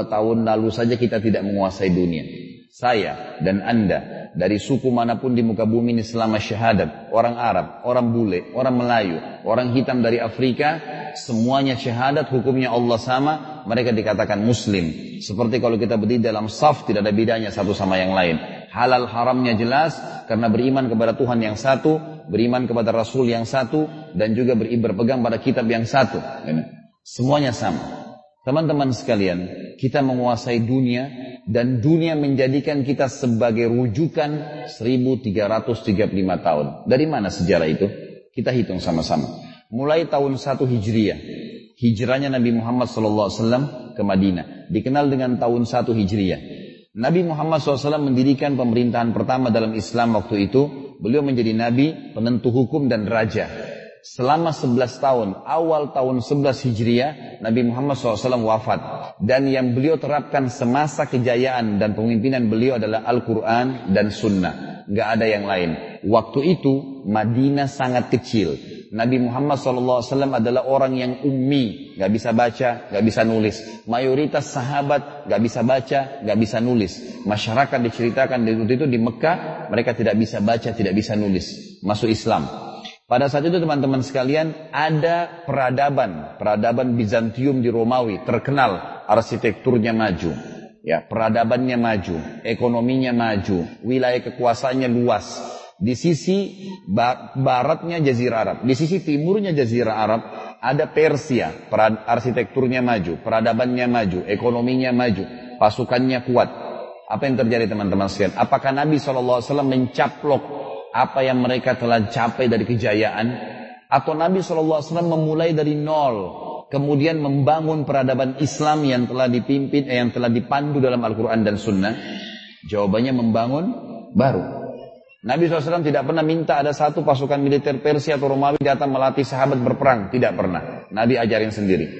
Speaker 1: tahun lalu saja kita tidak menguasai dunia. Saya dan anda dari suku mana pun di muka bumi ini selama syahadat. Orang Arab, orang bule, orang Melayu, orang hitam dari Afrika. Semuanya syahadat hukumnya Allah sama. Mereka dikatakan muslim. Seperti kalau kita berdiri dalam saf tidak ada bedanya satu sama yang lain halal haramnya jelas karena beriman kepada Tuhan yang satu, beriman kepada Rasul yang satu, dan juga berpegang pada kitab yang satu. Semuanya sama. Teman-teman sekalian, kita menguasai dunia dan dunia menjadikan kita sebagai rujukan 1335 tahun. Dari mana sejarah itu? Kita hitung sama-sama. Mulai tahun 1 Hijriah, hijrahnya Nabi Muhammad SAW ke Madinah, dikenal dengan tahun 1 Hijriah. Nabi Muhammad SAW mendirikan pemerintahan pertama dalam Islam waktu itu. Beliau menjadi nabi, penentu hukum dan raja. Selama 11 tahun, awal tahun 11 Hijriah, Nabi Muhammad SAW wafat. Dan yang beliau terapkan semasa kejayaan dan pemimpinan beliau adalah Al-Quran dan Sunnah. Gak ada yang lain. Waktu itu, Madinah sangat kecil. Nabi Muhammad SAW adalah orang yang ummi, gak bisa baca, gak bisa nulis. Mayoritas sahabat gak bisa baca, gak bisa nulis. Masyarakat diceritakan di itu di Mekah, mereka tidak bisa baca, tidak bisa nulis. Masuk Islam. Pada saat itu teman-teman sekalian ada peradaban, peradaban Bizantium di Romawi terkenal arsitekturnya maju, ya peradabannya maju, ekonominya maju, wilayah kekuasaannya luas, di sisi baratnya Jazirah Arab, di sisi timurnya Jazirah Arab ada Persia, arsitekturnya maju, peradabannya maju, ekonominya maju, pasukannya kuat. Apa yang terjadi teman-teman sekalian? Apakah Nabi SAW mencaplok apa yang mereka telah capai dari kejayaan? Atau Nabi SAW memulai dari nol, kemudian membangun peradaban Islam yang telah dipimpin, eh, yang telah dipandu dalam Al-Quran dan Sunnah? Jawabannya membangun baru. Nabi SAW tidak pernah minta ada satu pasukan militer Persia atau Romawi datang melatih sahabat berperang. Tidak pernah. Nabi ajarin sendiri.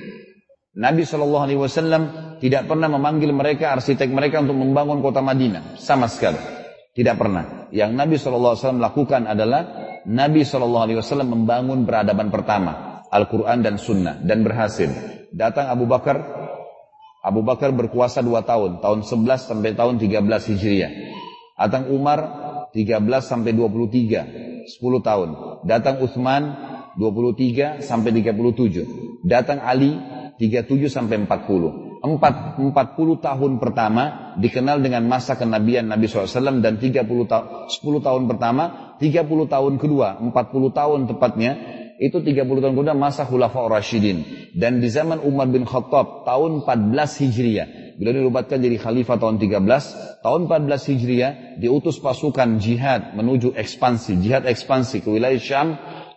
Speaker 1: Nabi SAW tidak pernah memanggil mereka, arsitek mereka untuk membangun kota Madinah. Sama sekali. Tidak pernah. Yang Nabi SAW lakukan adalah Nabi SAW membangun peradaban pertama. Al-Quran dan Sunnah. Dan berhasil. Datang Abu Bakar. Abu Bakar berkuasa dua tahun. Tahun 11 sampai tahun 13 Hijriah. Datang Umar 13 sampai 23, 10 tahun. Datang Uthman 23 sampai 37. Datang Ali 37 sampai 40. Empat, 40 tahun pertama dikenal dengan masa kenabian Nabi SAW dan 30 tahun, 10 tahun pertama, 30 tahun kedua, 40 tahun tepatnya, itu 30 tahun kedua masa Khulafa Rashidin. Dan di zaman Umar bin Khattab tahun 14 Hijriah, Beliau dirubatkan jadi khalifah tahun 13. Tahun 14 Hijriah diutus pasukan jihad menuju ekspansi, jihad ekspansi ke wilayah Syam.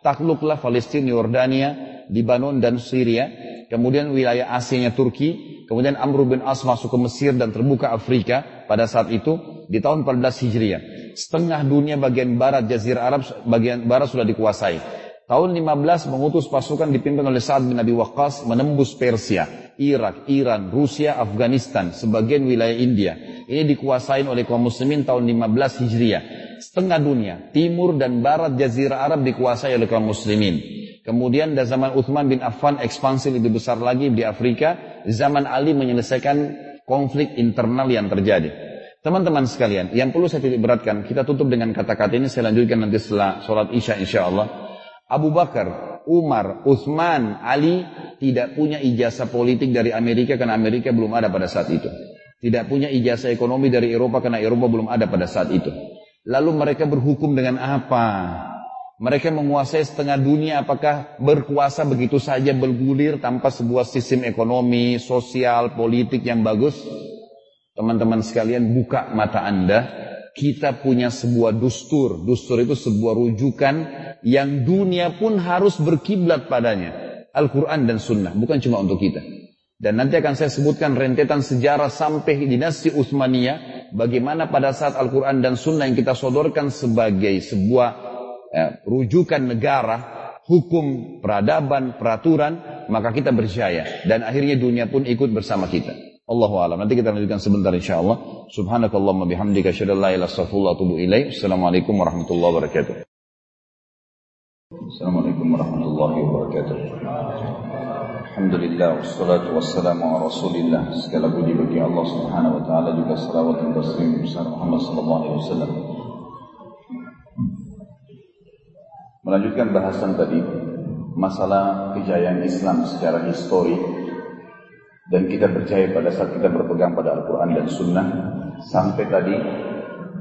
Speaker 1: Takluklah Palestina, Yordania, Libanon dan Syria. Kemudian wilayah Asia Turki. kemudian Amr bin As masuk ke Mesir dan terbuka Afrika pada saat itu di tahun 14 Hijriah. Setengah dunia bagian barat Jazirah Arab bagian barat sudah dikuasai. Tahun 15 mengutus pasukan dipimpin oleh Sa'ad bin Abi Waqqas menembus Persia, Irak, Iran, Rusia, Afghanistan, sebagian wilayah India. Ini dikuasai oleh kaum muslimin tahun 15 Hijriah. Setengah dunia, timur dan barat Jazirah Arab dikuasai oleh kaum muslimin. Kemudian dari zaman Uthman bin Affan ekspansi lebih besar lagi di Afrika. Zaman Ali menyelesaikan konflik internal yang terjadi. Teman-teman sekalian, yang perlu saya titik beratkan, kita tutup dengan kata-kata ini, saya lanjutkan nanti setelah sholat isya insya Allah. Abu Bakar, Umar, Uthman, Ali tidak punya ijazah politik dari Amerika karena Amerika belum ada pada saat itu. Tidak punya ijazah ekonomi dari Eropa karena Eropa belum ada pada saat itu. Lalu mereka berhukum dengan apa? Mereka menguasai setengah dunia apakah berkuasa begitu saja bergulir tanpa sebuah sistem ekonomi, sosial, politik yang bagus? Teman-teman sekalian buka mata anda. Kita punya sebuah dustur. Dustur itu sebuah rujukan yang dunia pun harus berkiblat padanya. Al-Quran dan Sunnah. Bukan cuma untuk kita. Dan nanti akan saya sebutkan rentetan sejarah sampai dinasti Utsmaniyah. Bagaimana pada saat Al-Quran dan Sunnah yang kita sodorkan sebagai sebuah ya, rujukan negara, hukum, peradaban, peraturan, maka kita berjaya dan akhirnya dunia pun ikut bersama kita. Allahu a'lam. Nanti kita lanjutkan sebentar insyaallah. Subhanakallahumma bihamdika asyhadu an la ilaha illa anta Assalamualaikum warahmatullahi wabarakatuh. Assalamualaikum warahmatullahi wabarakatuh. Alhamdulillah wassalatu wassalamu ala Rasulillah. Segala puji bagi Allah Subhanahu wa taala juga salawat dan taslim besar Muhammad sallallahu alaihi wasallam. Melanjutkan bahasan tadi masalah kejayaan Islam secara histori dan kita percaya pada saat kita berpegang pada Al-Quran dan Sunnah sampai tadi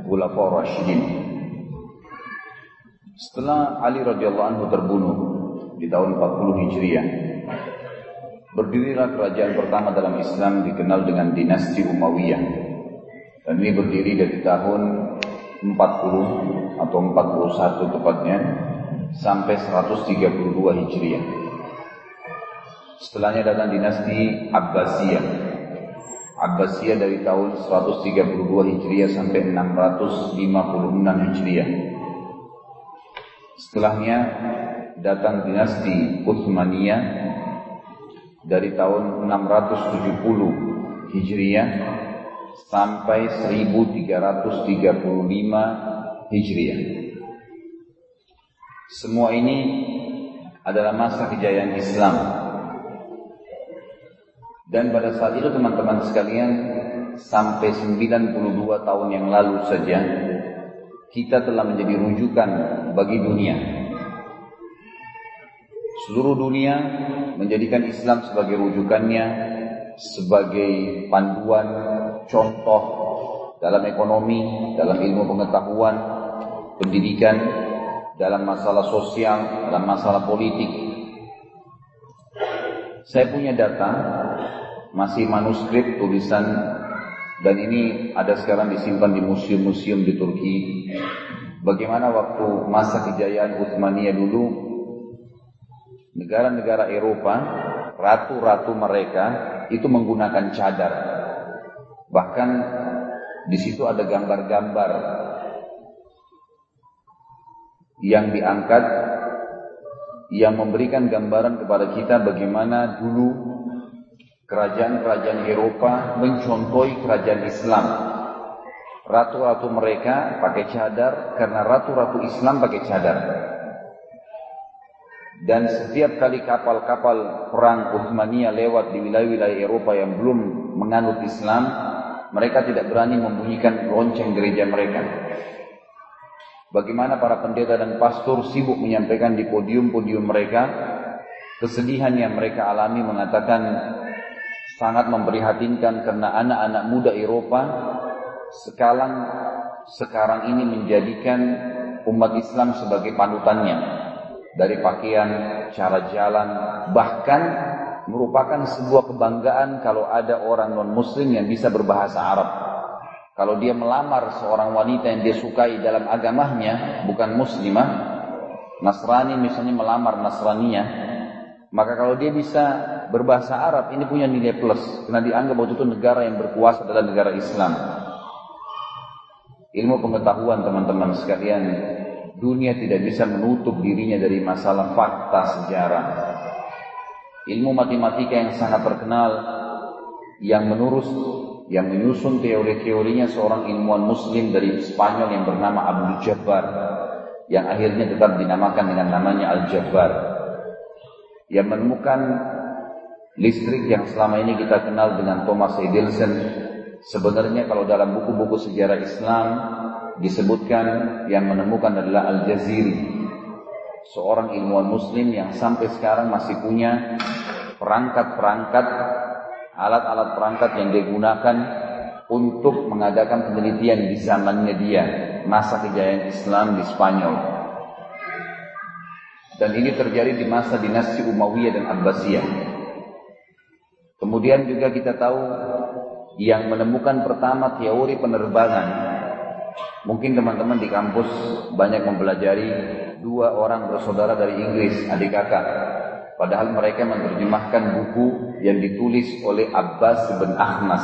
Speaker 1: Khulafa Rashidin. Setelah Ali radhiyallahu anhu terbunuh di tahun 40 Hijriah, berdirilah kerajaan pertama dalam Islam dikenal dengan dinasti Umayyah. Dan ini berdiri dari tahun 40 atau 41 tepatnya sampai 132 Hijriah. Setelahnya datang dinasti Abbasiyah. Abbasiyah dari tahun 132 Hijriah sampai 656 Hijriah. Setelahnya datang dinasti Utsmaniyah dari tahun 670 Hijriah sampai 1335 Hijriah. Semua ini adalah masa kejayaan Islam. Dan pada saat itu teman-teman sekalian, sampai 92 tahun yang lalu saja, kita telah menjadi rujukan bagi dunia. Seluruh dunia menjadikan Islam sebagai rujukannya, sebagai panduan, contoh dalam ekonomi, dalam ilmu pengetahuan, pendidikan, dalam masalah sosial, dalam masalah politik. Saya punya data, masih manuskrip tulisan dan ini ada sekarang disimpan di museum-museum di Turki. Bagaimana waktu masa kejayaan Utsmaniyah dulu, negara-negara Eropa, ratu-ratu mereka itu menggunakan cadar. Bahkan di situ ada gambar-gambar yang diangkat yang memberikan gambaran kepada kita bagaimana dulu kerajaan-kerajaan Eropa mencontohi kerajaan Islam. Ratu-ratu mereka pakai cadar karena ratu-ratu Islam pakai cadar. Dan setiap kali kapal-kapal perang Uthmaniyah lewat di wilayah-wilayah Eropa yang belum menganut Islam, mereka tidak berani membunyikan lonceng gereja mereka. Bagaimana para pendeta dan pastor sibuk menyampaikan di podium-podium mereka kesedihan yang mereka alami mengatakan sangat memprihatinkan karena anak-anak muda Eropa sekarang sekarang ini menjadikan umat Islam sebagai panutannya dari pakaian, cara jalan, bahkan merupakan sebuah kebanggaan kalau ada orang non muslim yang bisa berbahasa Arab. Kalau dia melamar seorang wanita yang dia sukai dalam agamanya, bukan muslimah, Nasrani misalnya melamar Nasraninya, Maka kalau dia bisa berbahasa Arab, ini punya nilai plus. Karena dianggap waktu itu negara yang berkuasa adalah negara Islam. Ilmu pengetahuan teman-teman sekalian, dunia tidak bisa menutup dirinya dari masalah fakta sejarah. Ilmu matematika yang sangat terkenal, yang menurut yang menyusun teori-teorinya seorang ilmuwan muslim dari Spanyol yang bernama Abdul Jabbar yang akhirnya tetap dinamakan dengan namanya Al-Jabbar yang menemukan listrik yang selama ini kita kenal dengan Thomas Edison sebenarnya kalau dalam buku-buku sejarah Islam disebutkan yang menemukan adalah Al-Jaziri seorang ilmuwan muslim yang sampai sekarang masih punya perangkat-perangkat alat-alat perangkat yang digunakan untuk mengadakan penelitian di zamannya dia, masa kejayaan Islam di Spanyol. Dan ini terjadi di masa dinasti Umayyah dan Abbasiyah. Kemudian juga kita tahu yang menemukan pertama teori penerbangan. Mungkin teman-teman di kampus banyak mempelajari dua orang bersaudara dari Inggris, adik kakak. Padahal mereka menerjemahkan buku yang ditulis oleh Abbas bin Ahmas.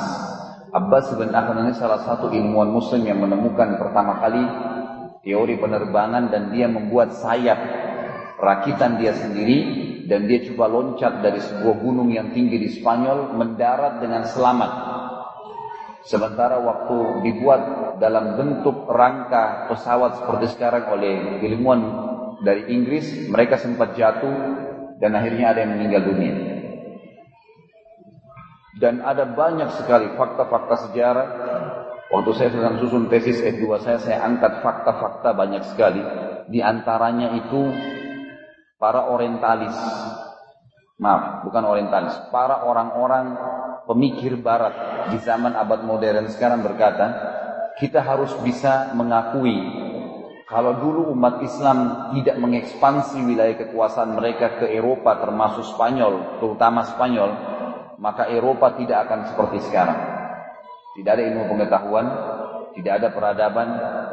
Speaker 1: Abbas bin Ahmas ini salah satu ilmuwan muslim yang menemukan pertama kali teori penerbangan dan dia membuat sayap rakitan dia sendiri dan dia coba loncat dari sebuah gunung yang tinggi di Spanyol mendarat dengan selamat. Sementara waktu dibuat dalam bentuk rangka pesawat seperti sekarang oleh ilmuwan dari Inggris, mereka sempat jatuh dan akhirnya ada yang meninggal dunia. Dan ada banyak sekali fakta-fakta sejarah. Waktu saya sedang susun tesis S2 saya, saya angkat fakta-fakta banyak sekali. Di antaranya itu para orientalis. Maaf, bukan orientalis. Para orang-orang pemikir barat di zaman abad modern sekarang berkata, kita harus bisa mengakui kalau dulu umat Islam tidak mengekspansi wilayah kekuasaan mereka ke Eropa termasuk Spanyol, terutama Spanyol, maka Eropa tidak akan seperti sekarang. Tidak ada ilmu pengetahuan, tidak ada peradaban,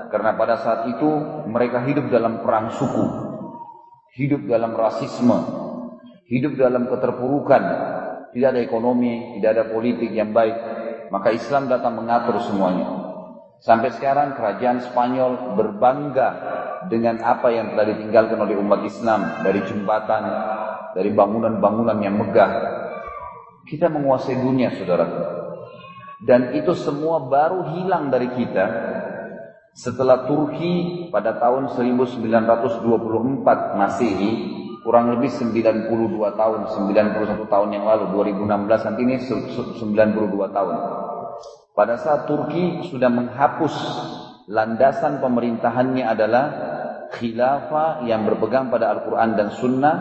Speaker 1: karena pada saat itu mereka hidup dalam perang suku, hidup dalam rasisme, hidup dalam keterpurukan, tidak ada ekonomi, tidak ada politik yang baik, maka Islam datang mengatur semuanya. Sampai sekarang kerajaan Spanyol berbangga dengan apa yang telah ditinggalkan oleh umat Islam dari jembatan, dari bangunan-bangunan yang megah. Kita menguasai dunia, saudara. Dan itu semua baru hilang dari kita setelah Turki pada tahun 1924 Masehi kurang lebih 92 tahun, 91 tahun yang lalu, 2016 nanti ini 92 tahun. Pada saat Turki sudah menghapus landasan pemerintahannya adalah khilafah yang berpegang pada Al-Quran dan Sunnah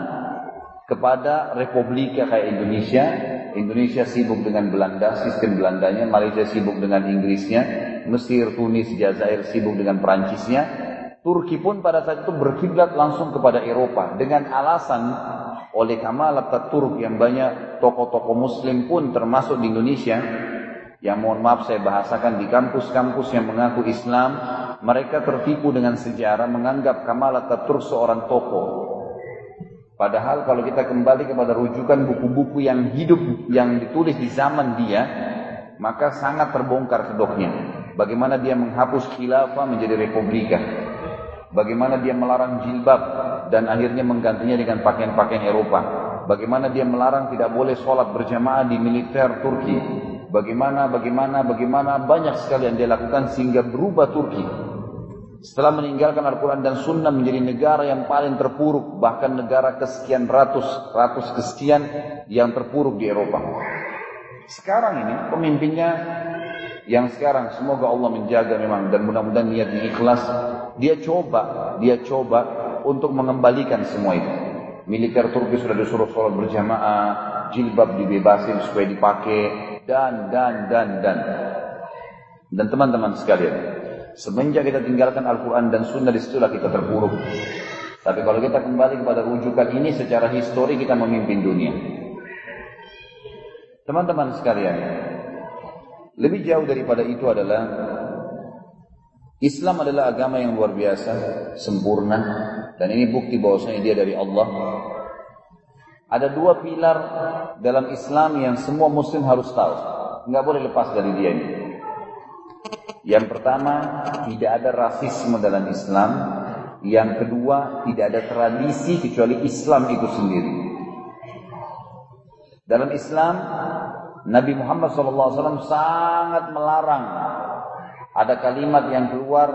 Speaker 1: kepada republika kayak Indonesia. Indonesia sibuk dengan Belanda, sistem Belandanya, Malaysia sibuk dengan Inggrisnya, Mesir, Tunis, Jazair sibuk dengan Perancisnya. Turki pun pada saat itu berkiblat langsung kepada Eropa dengan alasan oleh Kamal Ataturk yang banyak tokoh-tokoh muslim pun termasuk di Indonesia yang mohon maaf saya bahasakan di kampus-kampus yang mengaku Islam, mereka tertipu dengan sejarah menganggap Kamal Ataturk seorang tokoh. Padahal kalau kita kembali kepada rujukan buku-buku yang hidup yang ditulis di zaman dia, maka sangat terbongkar kedoknya. Bagaimana dia menghapus khilafah menjadi republika. Bagaimana dia melarang jilbab dan akhirnya menggantinya dengan pakaian-pakaian Eropa. Bagaimana dia melarang tidak boleh sholat berjamaah di militer Turki bagaimana, bagaimana, bagaimana banyak sekali yang dia lakukan sehingga berubah Turki. Setelah meninggalkan Al-Quran dan Sunnah menjadi negara yang paling terpuruk, bahkan negara kesekian ratus, ratus kesekian yang terpuruk di Eropa. Sekarang ini pemimpinnya yang sekarang semoga Allah menjaga memang dan mudah-mudahan niatnya ikhlas. Dia coba, dia coba untuk mengembalikan semua itu. Militer Turki sudah disuruh sholat berjamaah, jilbab dibebasin supaya dipakai, dan dan dan dan dan teman-teman sekalian semenjak kita tinggalkan Al-Quran dan Sunnah di situlah kita terpuruk tapi kalau kita kembali kepada rujukan ini secara histori kita memimpin dunia teman-teman sekalian lebih jauh daripada itu adalah Islam adalah agama yang luar biasa, sempurna, dan ini bukti bahwasanya dia dari Allah Ada dua pilar dalam Islam yang semua muslim harus tahu. Nggak boleh lepas dari dia ini. Yang pertama, tidak ada rasisme dalam Islam. Yang kedua, tidak ada tradisi kecuali Islam itu sendiri. Dalam Islam, Nabi Muhammad SAW sangat melarang ada kalimat yang keluar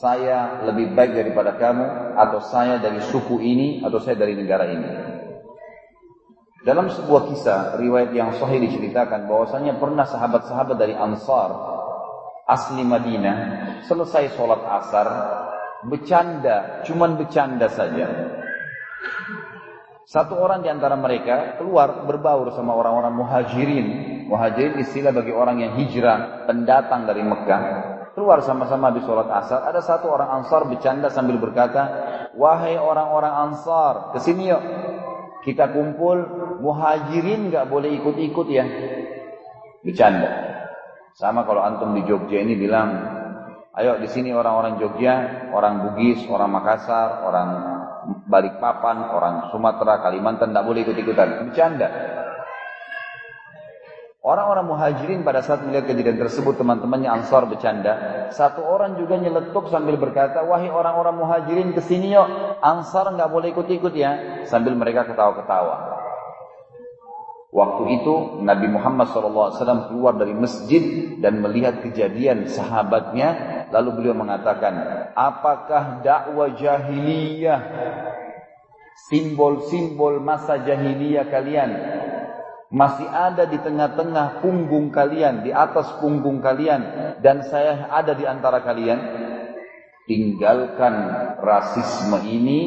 Speaker 1: saya lebih baik daripada kamu atau saya dari suku ini atau saya dari negara ini. Dalam sebuah kisah riwayat yang sahih diceritakan bahwasanya pernah sahabat-sahabat dari Ansar asli Madinah selesai sholat asar bercanda, cuman bercanda saja. Satu orang di antara mereka keluar berbaur sama orang-orang muhajirin. Muhajirin istilah bagi orang yang hijrah, pendatang dari Mekah. Keluar sama-sama di sholat asar. Ada satu orang ansar bercanda sambil berkata, Wahai orang-orang ansar, ke sini yuk. Kita kumpul, muhajirin gak boleh ikut-ikut ya. Bercanda. Sama kalau antum di Jogja ini bilang, ayo di sini orang-orang Jogja, orang Bugis, orang Makassar, orang Balikpapan, orang Sumatera, Kalimantan tidak boleh ikut-ikutan. Bercanda. Orang-orang muhajirin pada saat melihat kejadian tersebut teman-temannya Ansar bercanda. Satu orang juga nyeletuk sambil berkata, wahai orang-orang muhajirin ke sini yuk. Ansar nggak boleh ikut-ikut ya. Sambil mereka ketawa-ketawa. Waktu itu Nabi Muhammad SAW keluar dari masjid dan melihat kejadian sahabatnya Lalu beliau mengatakan, apakah dakwah jahiliyah, simbol-simbol masa jahiliyah kalian, masih ada di tengah-tengah punggung kalian, di atas punggung kalian, dan saya ada di antara kalian? Tinggalkan rasisme ini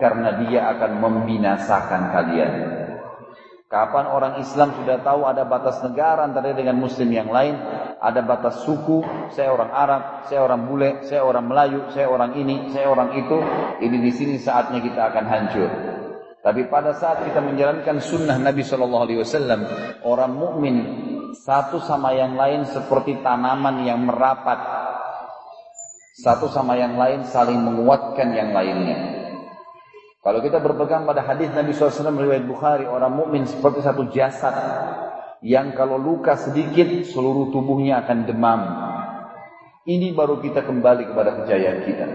Speaker 1: karena dia akan membinasakan kalian. Kapan orang Islam sudah tahu ada batas negara antara dengan muslim yang lain, ada batas suku, saya orang Arab, saya orang bule, saya orang Melayu, saya orang ini, saya orang itu, ini di sini saatnya kita akan hancur. Tapi pada saat kita menjalankan sunnah Nabi Shallallahu Alaihi Wasallam, orang mukmin satu sama yang lain seperti tanaman yang merapat, satu sama yang lain saling menguatkan yang lainnya. Kalau kita berpegang pada hadis Nabi SAW riwayat Bukhari, orang mukmin seperti satu jasad yang kalau luka sedikit seluruh tubuhnya akan demam. Ini baru kita kembali kepada kejayaan kita.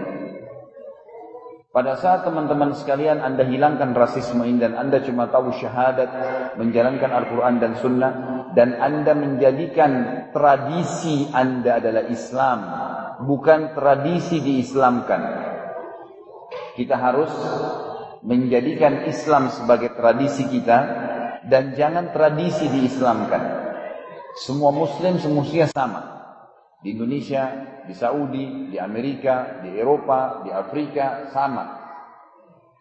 Speaker 1: Pada saat teman-teman sekalian Anda hilangkan rasisme ini dan Anda cuma tahu syahadat, menjalankan Al-Quran dan Sunnah, dan Anda menjadikan tradisi Anda adalah Islam, bukan tradisi diislamkan. Kita harus menjadikan Islam sebagai tradisi kita dan jangan tradisi diislamkan. Semua muslim semestinya sama. Di Indonesia, di Saudi, di Amerika, di Eropa, di Afrika sama.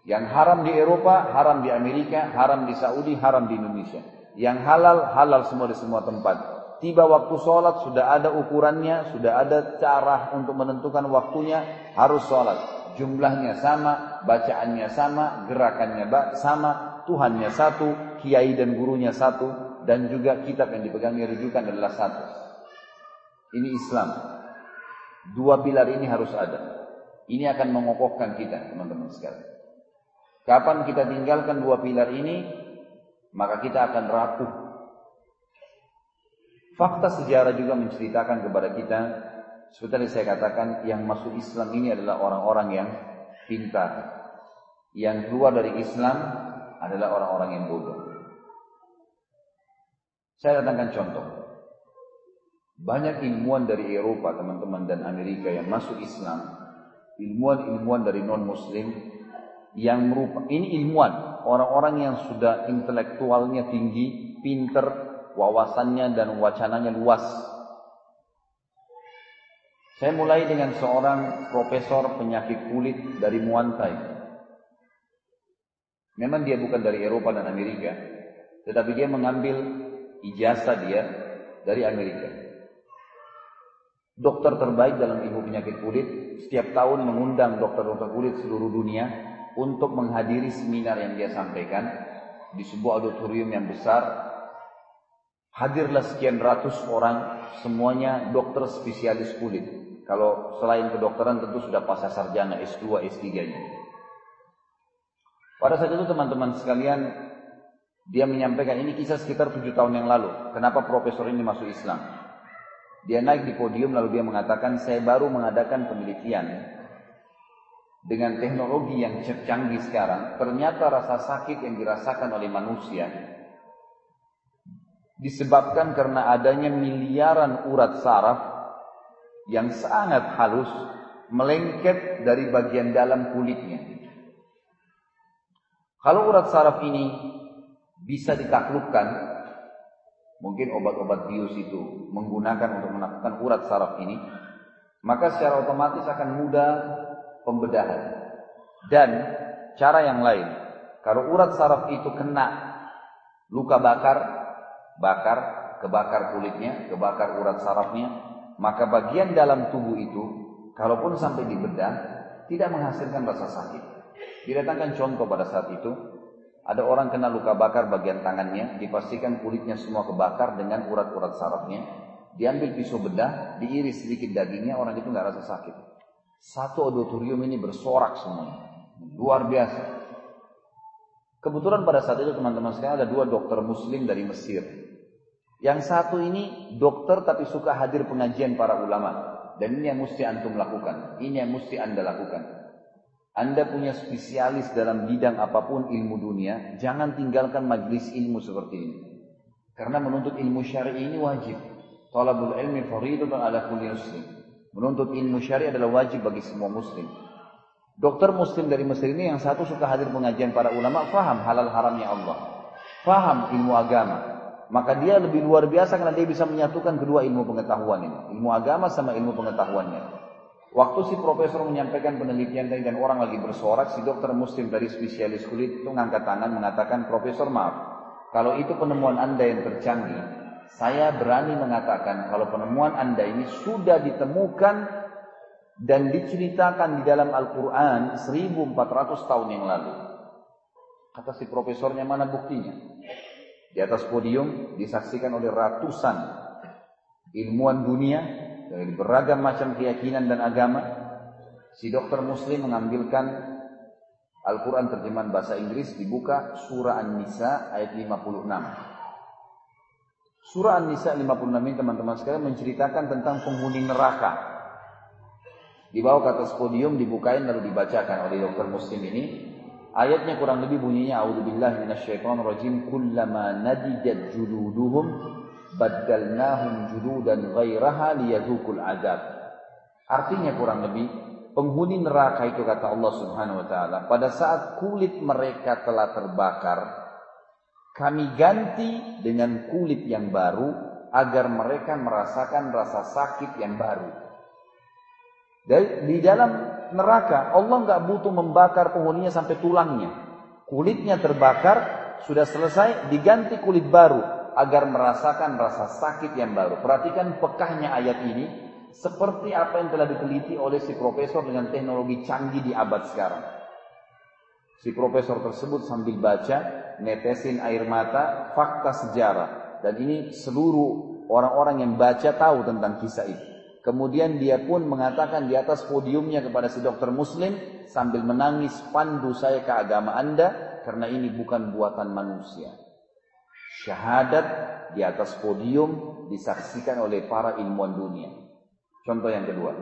Speaker 1: Yang haram di Eropa, haram di Amerika, haram di Saudi, haram di Indonesia. Yang halal, halal semua di semua tempat. Tiba waktu sholat, sudah ada ukurannya, sudah ada cara untuk menentukan waktunya, harus sholat jumlahnya sama, bacaannya sama, gerakannya sama, Tuhannya satu, kiai dan gurunya satu, dan juga kitab yang dipegangnya rujukan adalah satu. Ini Islam. Dua pilar ini harus ada. Ini akan mengokohkan kita, teman-teman sekalian. Kapan kita tinggalkan dua pilar ini, maka kita akan rapuh. Fakta sejarah juga menceritakan kepada kita seperti saya katakan, yang masuk Islam ini adalah orang-orang yang pintar. Yang keluar dari Islam adalah orang-orang yang bodoh. Saya datangkan contoh. Banyak ilmuwan dari Eropa, teman-teman, dan Amerika yang masuk Islam. Ilmuwan-ilmuwan dari non-Muslim yang merupakan, ini ilmuwan, orang-orang yang sudah intelektualnya tinggi, pinter, wawasannya dan wacananya luas, saya mulai dengan seorang profesor penyakit kulit dari Muantai. Memang dia bukan dari Eropa dan Amerika, tetapi dia mengambil ijazah dia dari Amerika. Dokter terbaik dalam ilmu penyakit kulit setiap tahun mengundang dokter-dokter kulit seluruh dunia untuk menghadiri seminar yang dia sampaikan di sebuah auditorium yang besar. Hadirlah sekian ratus orang, semuanya dokter spesialis kulit. Kalau selain kedokteran tentu sudah pasca sarjana S2, S3-nya. Pada saat itu teman-teman sekalian, Dia menyampaikan ini kisah sekitar tujuh tahun yang lalu. Kenapa profesor ini masuk Islam? Dia naik di podium lalu dia mengatakan, saya baru mengadakan penelitian dengan teknologi yang canggih sekarang. Ternyata rasa sakit yang dirasakan oleh manusia disebabkan karena adanya miliaran urat saraf yang sangat halus melengket dari bagian dalam kulitnya. Kalau urat saraf ini bisa ditaklukkan mungkin obat-obat bius itu menggunakan untuk menaklukkan urat saraf ini, maka secara otomatis akan mudah pembedahan. Dan cara yang lain, kalau urat saraf itu kena luka bakar, bakar, kebakar kulitnya, kebakar urat sarafnya, maka bagian dalam tubuh itu, kalaupun sampai dibedah, tidak menghasilkan rasa sakit. Didatangkan contoh pada saat itu, ada orang kena luka bakar bagian tangannya, dipastikan kulitnya semua kebakar dengan urat-urat sarafnya. Diambil pisau bedah, diiris sedikit dagingnya, orang itu nggak rasa sakit. Satu auditorium ini bersorak semuanya. Luar biasa. Kebetulan pada saat itu teman-teman sekalian ada dua dokter muslim dari Mesir. Yang satu ini dokter tapi suka hadir pengajian para ulama. Dan ini yang mesti antum lakukan. Ini yang mesti anda lakukan. Anda punya spesialis dalam bidang apa pun ilmu dunia, jangan tinggalkan majlis ilmu seperti ini. Karena menuntut ilmu syar'i ini wajib. Talabul ilmi faridatun ala kulli muslim. Menuntut ilmu syar'i adalah wajib bagi semua muslim. Dokter muslim dari Mesir ini yang satu suka hadir pengajian para ulama, faham halal haramnya Allah. Faham ilmu agama. Maka dia lebih luar biasa karena dia bisa menyatukan kedua ilmu pengetahuan ini. Ilmu agama sama ilmu pengetahuannya. Waktu si profesor menyampaikan penelitian tadi dan orang lagi bersorak, si dokter muslim dari spesialis kulit itu ngangkat tangan mengatakan, Profesor maaf, kalau itu penemuan Anda yang tercanggih, saya berani mengatakan kalau penemuan Anda ini sudah ditemukan dan diceritakan di dalam Al-Quran 1400 tahun yang lalu. Kata si profesornya mana buktinya? Di atas podium disaksikan oleh ratusan ilmuwan dunia dari beragam macam keyakinan dan agama, si dokter muslim mengambilkan Al-Quran terjemahan bahasa Inggris dibuka surah An-Nisa ayat 56. Surah An-Nisa 56 ini teman-teman sekalian menceritakan tentang penghuni neraka. Dibawa ke atas podium, dibukain lalu dibacakan oleh dokter muslim ini. Ayatnya kurang lebih bunyinya A'udzubillahi minasyaitonirrajim kullama nadijat juluduhum baddalnahum juludan ghairaha liyadhukul adab. Artinya kurang lebih penghuni neraka itu kata Allah Subhanahu wa taala, pada saat kulit mereka telah terbakar, kami ganti dengan kulit yang baru agar mereka merasakan rasa sakit yang baru. di dalam neraka Allah nggak butuh membakar penghuninya sampai tulangnya. Kulitnya terbakar, sudah selesai, diganti kulit baru agar merasakan rasa sakit yang baru. Perhatikan pekahnya ayat ini seperti apa yang telah diteliti oleh si profesor dengan teknologi canggih di abad sekarang. Si profesor tersebut sambil baca, netesin air mata, fakta sejarah. Dan ini seluruh orang-orang yang baca tahu tentang kisah itu. Kemudian dia pun mengatakan di atas podiumnya kepada si dokter muslim sambil menangis, pandu saya ke agama anda karena ini bukan buatan manusia. Syahadat di atas podium disaksikan oleh para ilmuwan dunia. Contoh yang kedua.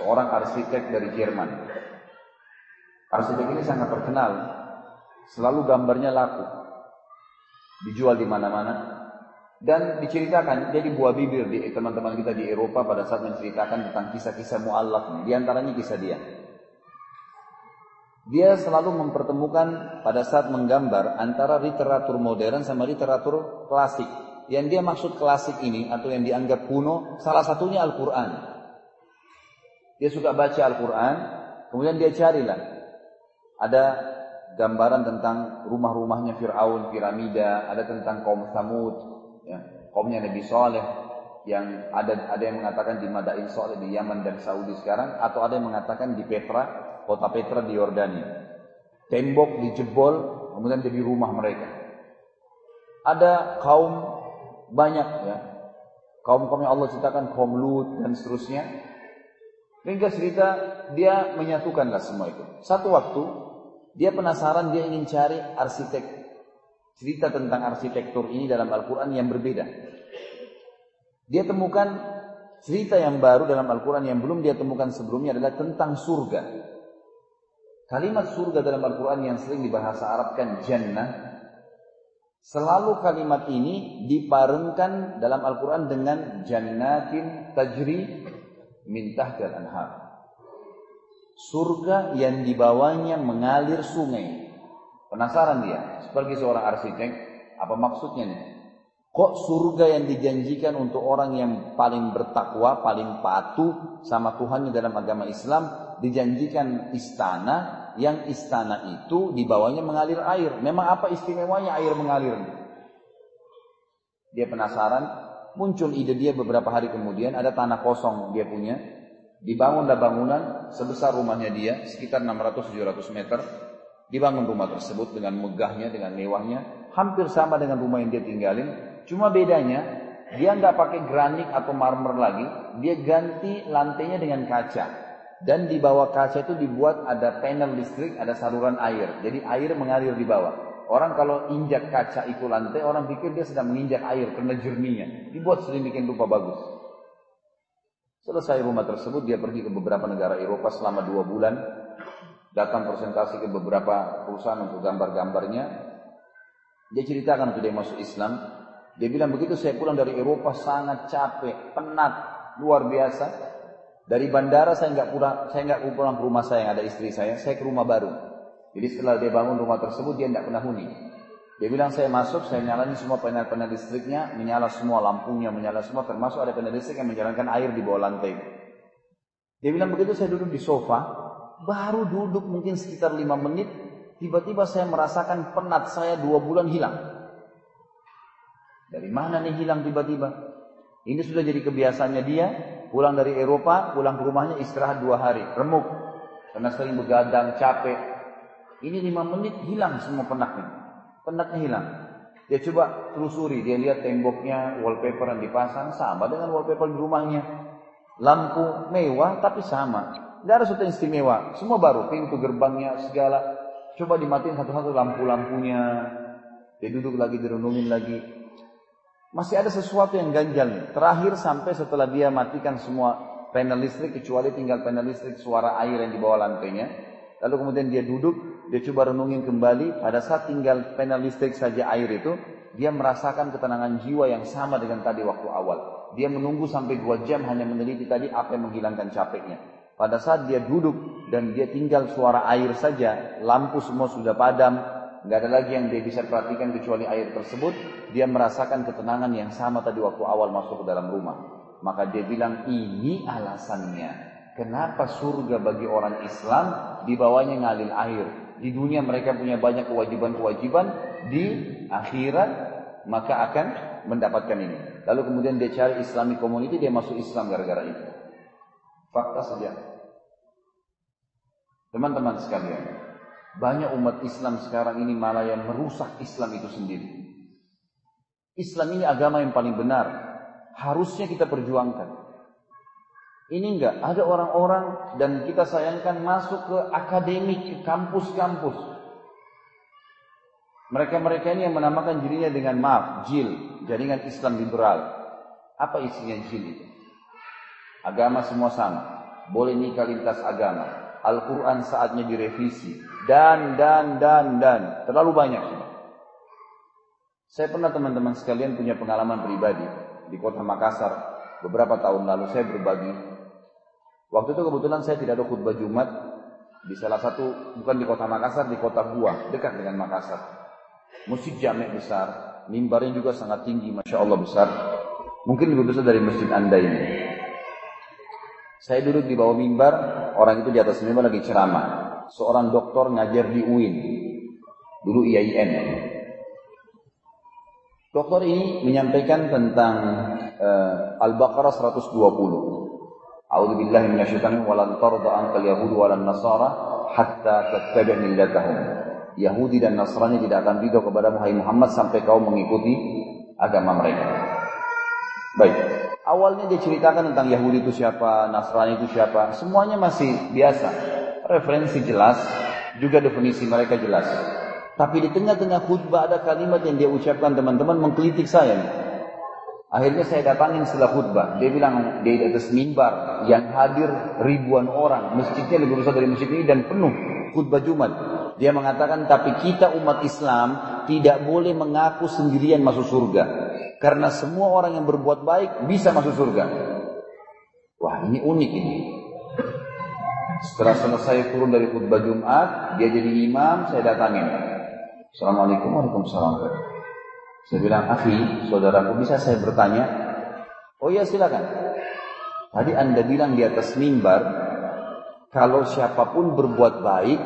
Speaker 1: Seorang arsitek dari Jerman. Arsitek ini sangat terkenal. Selalu gambarnya laku. Dijual di mana-mana. Dan diceritakan, jadi buah bibir di teman-teman kita di Eropa pada saat menceritakan tentang kisah-kisah mu'allaf. Di antaranya kisah dia. Dia selalu mempertemukan pada saat menggambar antara literatur modern sama literatur klasik. Yang dia maksud klasik ini atau yang dianggap kuno, salah satunya Al-Quran. Dia suka baca Al-Quran, kemudian dia carilah. Ada gambaran tentang rumah-rumahnya Fir'aun, piramida, ada tentang kaum Samud, ya, kaumnya Nabi Saleh, yang ada ada yang mengatakan di Madain Saleh di Yaman dan Saudi sekarang, atau ada yang mengatakan di Petra kota Petra di Yordania. Tembok dijebol, kemudian jadi rumah mereka. Ada kaum banyak ya, kaum-kaum yang Allah ceritakan kaum Lut dan seterusnya. Hingga cerita dia menyatukanlah semua itu. Satu waktu dia penasaran dia ingin cari arsitek cerita tentang arsitektur ini dalam Al-Quran yang berbeda. Dia temukan cerita yang baru dalam Al-Quran yang belum dia temukan sebelumnya adalah tentang surga. Kalimat surga dalam Al-Quran yang sering dibahasa Arabkan jannah Selalu kalimat ini diparengkan dalam Al-Quran dengan jannatin tajri min tahtil anhar. Surga yang dibawanya mengalir sungai. Penasaran dia, sebagai seorang arsitek, apa maksudnya nih? Kok surga yang dijanjikan untuk orang yang paling bertakwa, paling patuh sama Tuhannya dalam agama Islam, dijanjikan istana yang istana itu di bawahnya mengalir air. Memang apa istimewanya air mengalir? Dia penasaran, muncul ide dia beberapa hari kemudian, ada tanah kosong dia punya, dibangunlah bangunan sebesar rumahnya dia, sekitar 600-700 meter, dibangun rumah tersebut dengan megahnya, dengan mewahnya, hampir sama dengan rumah yang dia tinggalin, cuma bedanya, dia nggak pakai granit atau marmer lagi, dia ganti lantainya dengan kaca. Dan di bawah kaca itu dibuat ada panel listrik, ada saluran air. Jadi air mengalir di bawah. Orang kalau injak kaca itu lantai, orang pikir dia sedang menginjak air karena jernihnya. Dibuat sedemikian rupa bagus. Selesai rumah tersebut, dia pergi ke beberapa negara Eropa selama dua bulan. Datang presentasi ke beberapa perusahaan untuk gambar-gambarnya. Dia ceritakan untuk dia masuk Islam. Dia bilang begitu saya pulang dari Eropa sangat capek, penat, luar biasa. Dari bandara saya nggak pulang, saya nggak pulang ke rumah saya yang ada istri saya, saya ke rumah baru. Jadi setelah dia bangun rumah tersebut dia tidak pernah huni. Dia bilang saya masuk, saya nyalain semua panel-panel listriknya, menyala semua lampunya, menyala semua, termasuk ada panel listrik yang menjalankan air di bawah lantai. Dia bilang begitu saya duduk di sofa, baru duduk mungkin sekitar lima menit, tiba-tiba saya merasakan penat saya dua bulan hilang. Dari mana nih hilang tiba-tiba? Ini sudah jadi kebiasaannya dia, pulang dari Eropa, pulang ke rumahnya istirahat dua hari, remuk. Karena sering begadang, capek. Ini lima menit hilang semua penatnya. Penatnya hilang. Dia coba telusuri, dia lihat temboknya, wallpaper yang dipasang sama dengan wallpaper di rumahnya. Lampu mewah tapi sama. Tidak ada sesuatu yang istimewa. Semua baru, pintu gerbangnya segala. Coba dimatiin satu-satu lampu-lampunya. Dia duduk lagi, direnungin lagi. Masih ada sesuatu yang ganjal Terakhir sampai setelah dia matikan semua panel listrik kecuali tinggal panel listrik suara air yang di bawah lantainya. Lalu kemudian dia duduk, dia coba renungin kembali. Pada saat tinggal panel listrik saja air itu, dia merasakan ketenangan jiwa yang sama dengan tadi waktu awal. Dia menunggu sampai dua jam hanya meneliti tadi apa yang menghilangkan capeknya. Pada saat dia duduk dan dia tinggal suara air saja, lampu semua sudah padam, nggak ada lagi yang dia bisa perhatikan kecuali air tersebut, dia merasakan ketenangan yang sama tadi waktu awal masuk ke dalam rumah. Maka dia bilang ini alasannya. Kenapa surga bagi orang Islam di bawahnya ngalir air. Di dunia mereka punya banyak kewajiban-kewajiban, di akhirat maka akan mendapatkan ini. Lalu kemudian dia cari Islamic community, dia masuk Islam gara-gara itu. Fakta saja. Teman-teman sekalian, banyak umat Islam sekarang ini malah yang merusak Islam itu sendiri. Islam ini agama yang paling benar. Harusnya kita perjuangkan. Ini enggak, ada orang-orang dan kita sayangkan masuk ke akademik, ke kampus-kampus. Mereka-mereka ini yang menamakan dirinya dengan maaf, JIL, Jaringan Islam Liberal. Apa isinya JIL itu? Agama semua sama. Boleh nikah lintas agama. Al-Quran saatnya direvisi dan dan dan dan terlalu banyak. Saya pernah teman-teman sekalian punya pengalaman pribadi di kota Makassar beberapa tahun lalu saya berbagi. Waktu itu kebetulan saya tidak ada khutbah Jumat di salah satu bukan di kota Makassar di kota Gua dekat dengan Makassar. Masjid jamek besar, mimbarnya juga sangat tinggi, masya Allah besar. Mungkin lebih besar dari masjid anda ini. Saya duduk di bawah mimbar, orang itu di atas mimbar lagi ceramah seorang dokter ngajar di UIN. Dulu IAIN. Dokter ini menyampaikan tentang uh, Al-Baqarah 120. A'udzu billahi minasyaitonir walan tarda ankal yahud walan nasara hatta tattabi' millatahum. Yahudi dan Nasrani tidak akan ridho kepada Muhammad sampai kau mengikuti agama mereka. Baik. Awalnya dia ceritakan tentang Yahudi itu siapa, Nasrani itu siapa, semuanya masih biasa referensi jelas, juga definisi mereka jelas. Tapi di tengah-tengah khutbah ada kalimat yang dia ucapkan teman-teman mengkritik saya. Akhirnya saya datangin setelah khutbah. Dia bilang dia di atas mimbar yang hadir ribuan orang. Masjidnya lebih besar dari masjid ini dan penuh khutbah Jumat. Dia mengatakan tapi kita umat Islam tidak boleh mengaku sendirian masuk surga. Karena semua orang yang berbuat baik bisa masuk surga. Wah ini unik ini. Setelah selesai turun dari khutbah Jumat, dia jadi imam, saya datangin. Assalamualaikum warahmatullahi Saya bilang, Akhi, saudaraku bisa saya bertanya? Oh iya silakan. Tadi anda bilang di atas mimbar, kalau siapa pun berbuat baik,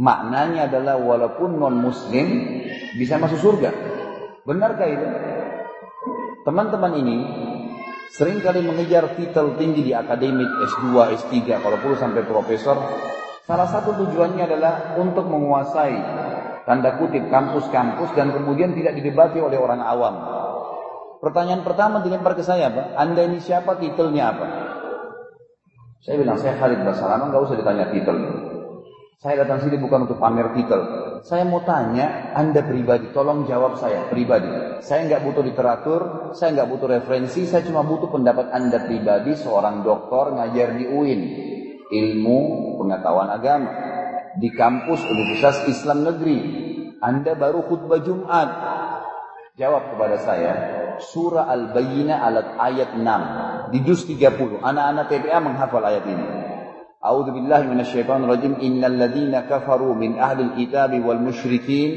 Speaker 1: maknanya adalah walaupun non muslim bisa masuk surga. Benarkah itu? Teman-teman ini sering kali mengejar titel tinggi di akademik S2, S3, kalau perlu sampai profesor. Salah satu tujuannya adalah untuk menguasai tanda kutip kampus-kampus dan kemudian tidak didebati oleh orang awam. Pertanyaan pertama dilempar ke saya, Pak. Anda ini siapa? Titelnya apa? Saya bilang, saya Khalid Basalamah, nggak usah ditanya titel. Saya datang sini bukan untuk pamer titel. Saya mau tanya Anda pribadi, tolong jawab saya pribadi. Saya nggak butuh literatur, saya nggak butuh referensi, saya cuma butuh pendapat Anda pribadi seorang dokter ngajar di UIN. Ilmu pengetahuan agama di kampus Universitas Islam Negeri. Anda baru khutbah Jumat. Jawab kepada saya, surah Al-Bayyinah alat ayat 6 di juz 30. Anak-anak TPA menghafal ayat ini. A'udzu billahi minasyaitonir rajim. Innal ladzina kafaru min ahli al-kitabi wal musyrikin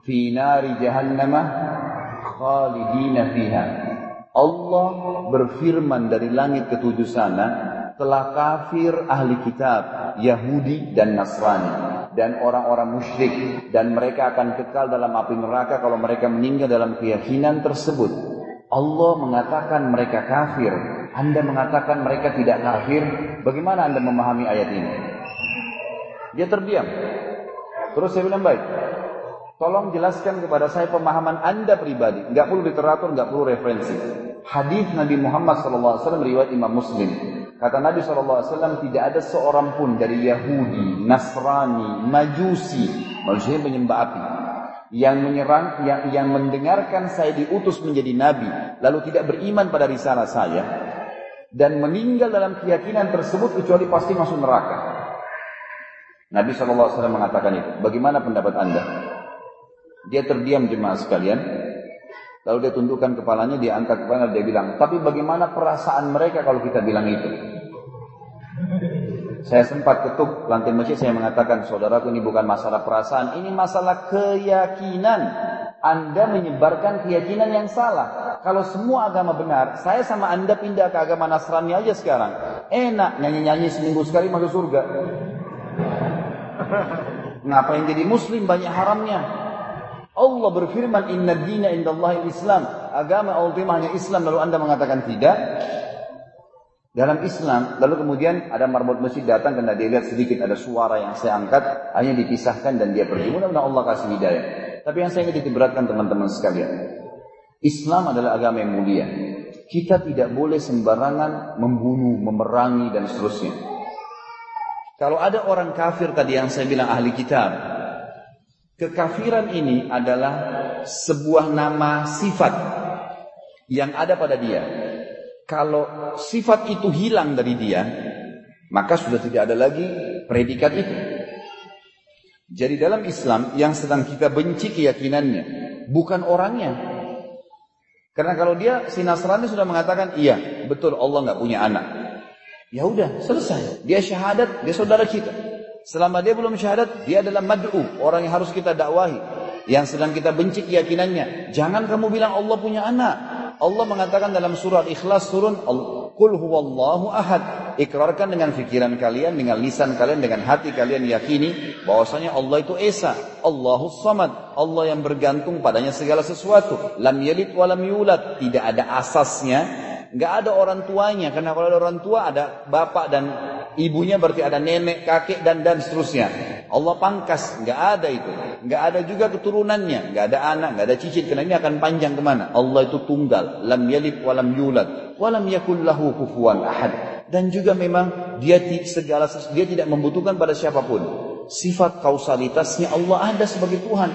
Speaker 1: fi nari jahannam khalidina fiha. Allah berfirman dari langit ketujuh sana, telah kafir ahli kitab, Yahudi dan Nasrani dan orang-orang musyrik dan mereka akan kekal dalam api neraka kalau mereka meninggal dalam keyakinan tersebut. Allah mengatakan mereka kafir, Anda mengatakan mereka tidak kafir. Bagaimana Anda memahami ayat ini? Dia terdiam. Terus saya bilang baik. Tolong jelaskan kepada saya pemahaman Anda pribadi. Enggak perlu literatur, enggak perlu referensi. Hadis Nabi Muhammad SAW riwayat Imam Muslim. Kata Nabi SAW tidak ada seorang pun dari Yahudi, Nasrani, Majusi, manusia penyembah api, yang menyerang, yang, yang mendengarkan saya diutus menjadi Nabi, lalu tidak beriman pada risalah saya, dan meninggal dalam keyakinan tersebut kecuali pasti masuk neraka. Nabi SAW mengatakan itu. Bagaimana pendapat anda? Dia terdiam jemaah sekalian. Lalu dia tundukkan kepalanya, dia angkat kepala, dia bilang, tapi bagaimana perasaan mereka kalau kita bilang itu? Saya sempat ketuk lantai masjid, saya mengatakan, saudaraku ini bukan masalah perasaan, ini masalah keyakinan. Anda menyebarkan keyakinan yang salah. Kalau semua agama benar, saya sama Anda pindah ke agama Nasrani aja sekarang. Enak, nyanyi-nyanyi seminggu sekali masuk surga. Ngapain jadi muslim banyak haramnya? Allah berfirman inna dina indallahi islam agama ultima hanya Islam lalu anda mengatakan tidak dalam Islam lalu kemudian ada marbot masjid datang karena dia lihat sedikit ada suara yang saya angkat hanya dipisahkan dan dia pergi. Mudah-mudahan Allah kasih hidayah. Tapi yang saya ingin diberatkan teman-teman sekalian Islam adalah agama yang mulia. Kita tidak boleh sembarangan membunuh, memerangi dan seterusnya. Kalau ada orang kafir tadi yang saya bilang ahli kitab Kekafiran ini adalah sebuah nama sifat yang ada pada dia. Kalau sifat itu hilang dari dia, maka sudah tidak ada lagi predikat itu. Jadi dalam Islam yang sedang kita benci keyakinannya, bukan orangnya. Karena kalau dia si Nasrani sudah mengatakan, iya betul Allah nggak punya anak. Ya udah selesai. Dia syahadat, dia saudara kita. Selama dia belum syahadat, dia adalah mad'u, orang yang harus kita dakwahi. Yang sedang kita benci keyakinannya. Jangan kamu bilang Allah punya anak. Allah mengatakan dalam surah Ikhlas turun, Qul huwallahu ahad. Ikrarkan dengan fikiran kalian, dengan lisan kalian, dengan hati kalian yakini bahwasanya Allah itu Esa, Allahu Samad, Allah yang bergantung padanya segala sesuatu. Lam yalid wa lam yulad, tidak ada asasnya, nggak ada orang tuanya karena kalau ada orang tua ada bapak dan ibunya berarti ada nenek, kakek dan dan seterusnya. Allah pangkas, nggak ada itu. Nggak ada juga keturunannya, nggak ada anak, nggak ada cicit karena ini akan panjang ke mana? Allah itu tunggal, lam yalid walam yulad, walam yakul lahu kufuwan ahad. Dan juga memang dia segala dia tidak membutuhkan pada siapa pun. sifat kausalitasnya Allah ada sebagai Tuhan.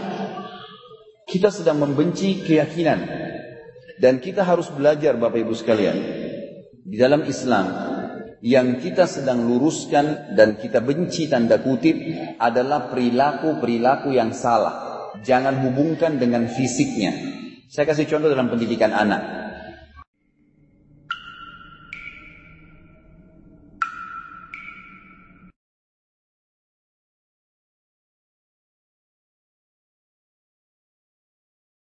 Speaker 1: Kita sedang membenci keyakinan. Dan kita harus belajar Bapak Ibu sekalian. Di dalam Islam, yang kita sedang luruskan dan kita benci tanda kutip adalah perilaku-perilaku yang salah. Jangan hubungkan dengan fisiknya. Saya kasih contoh dalam pendidikan anak.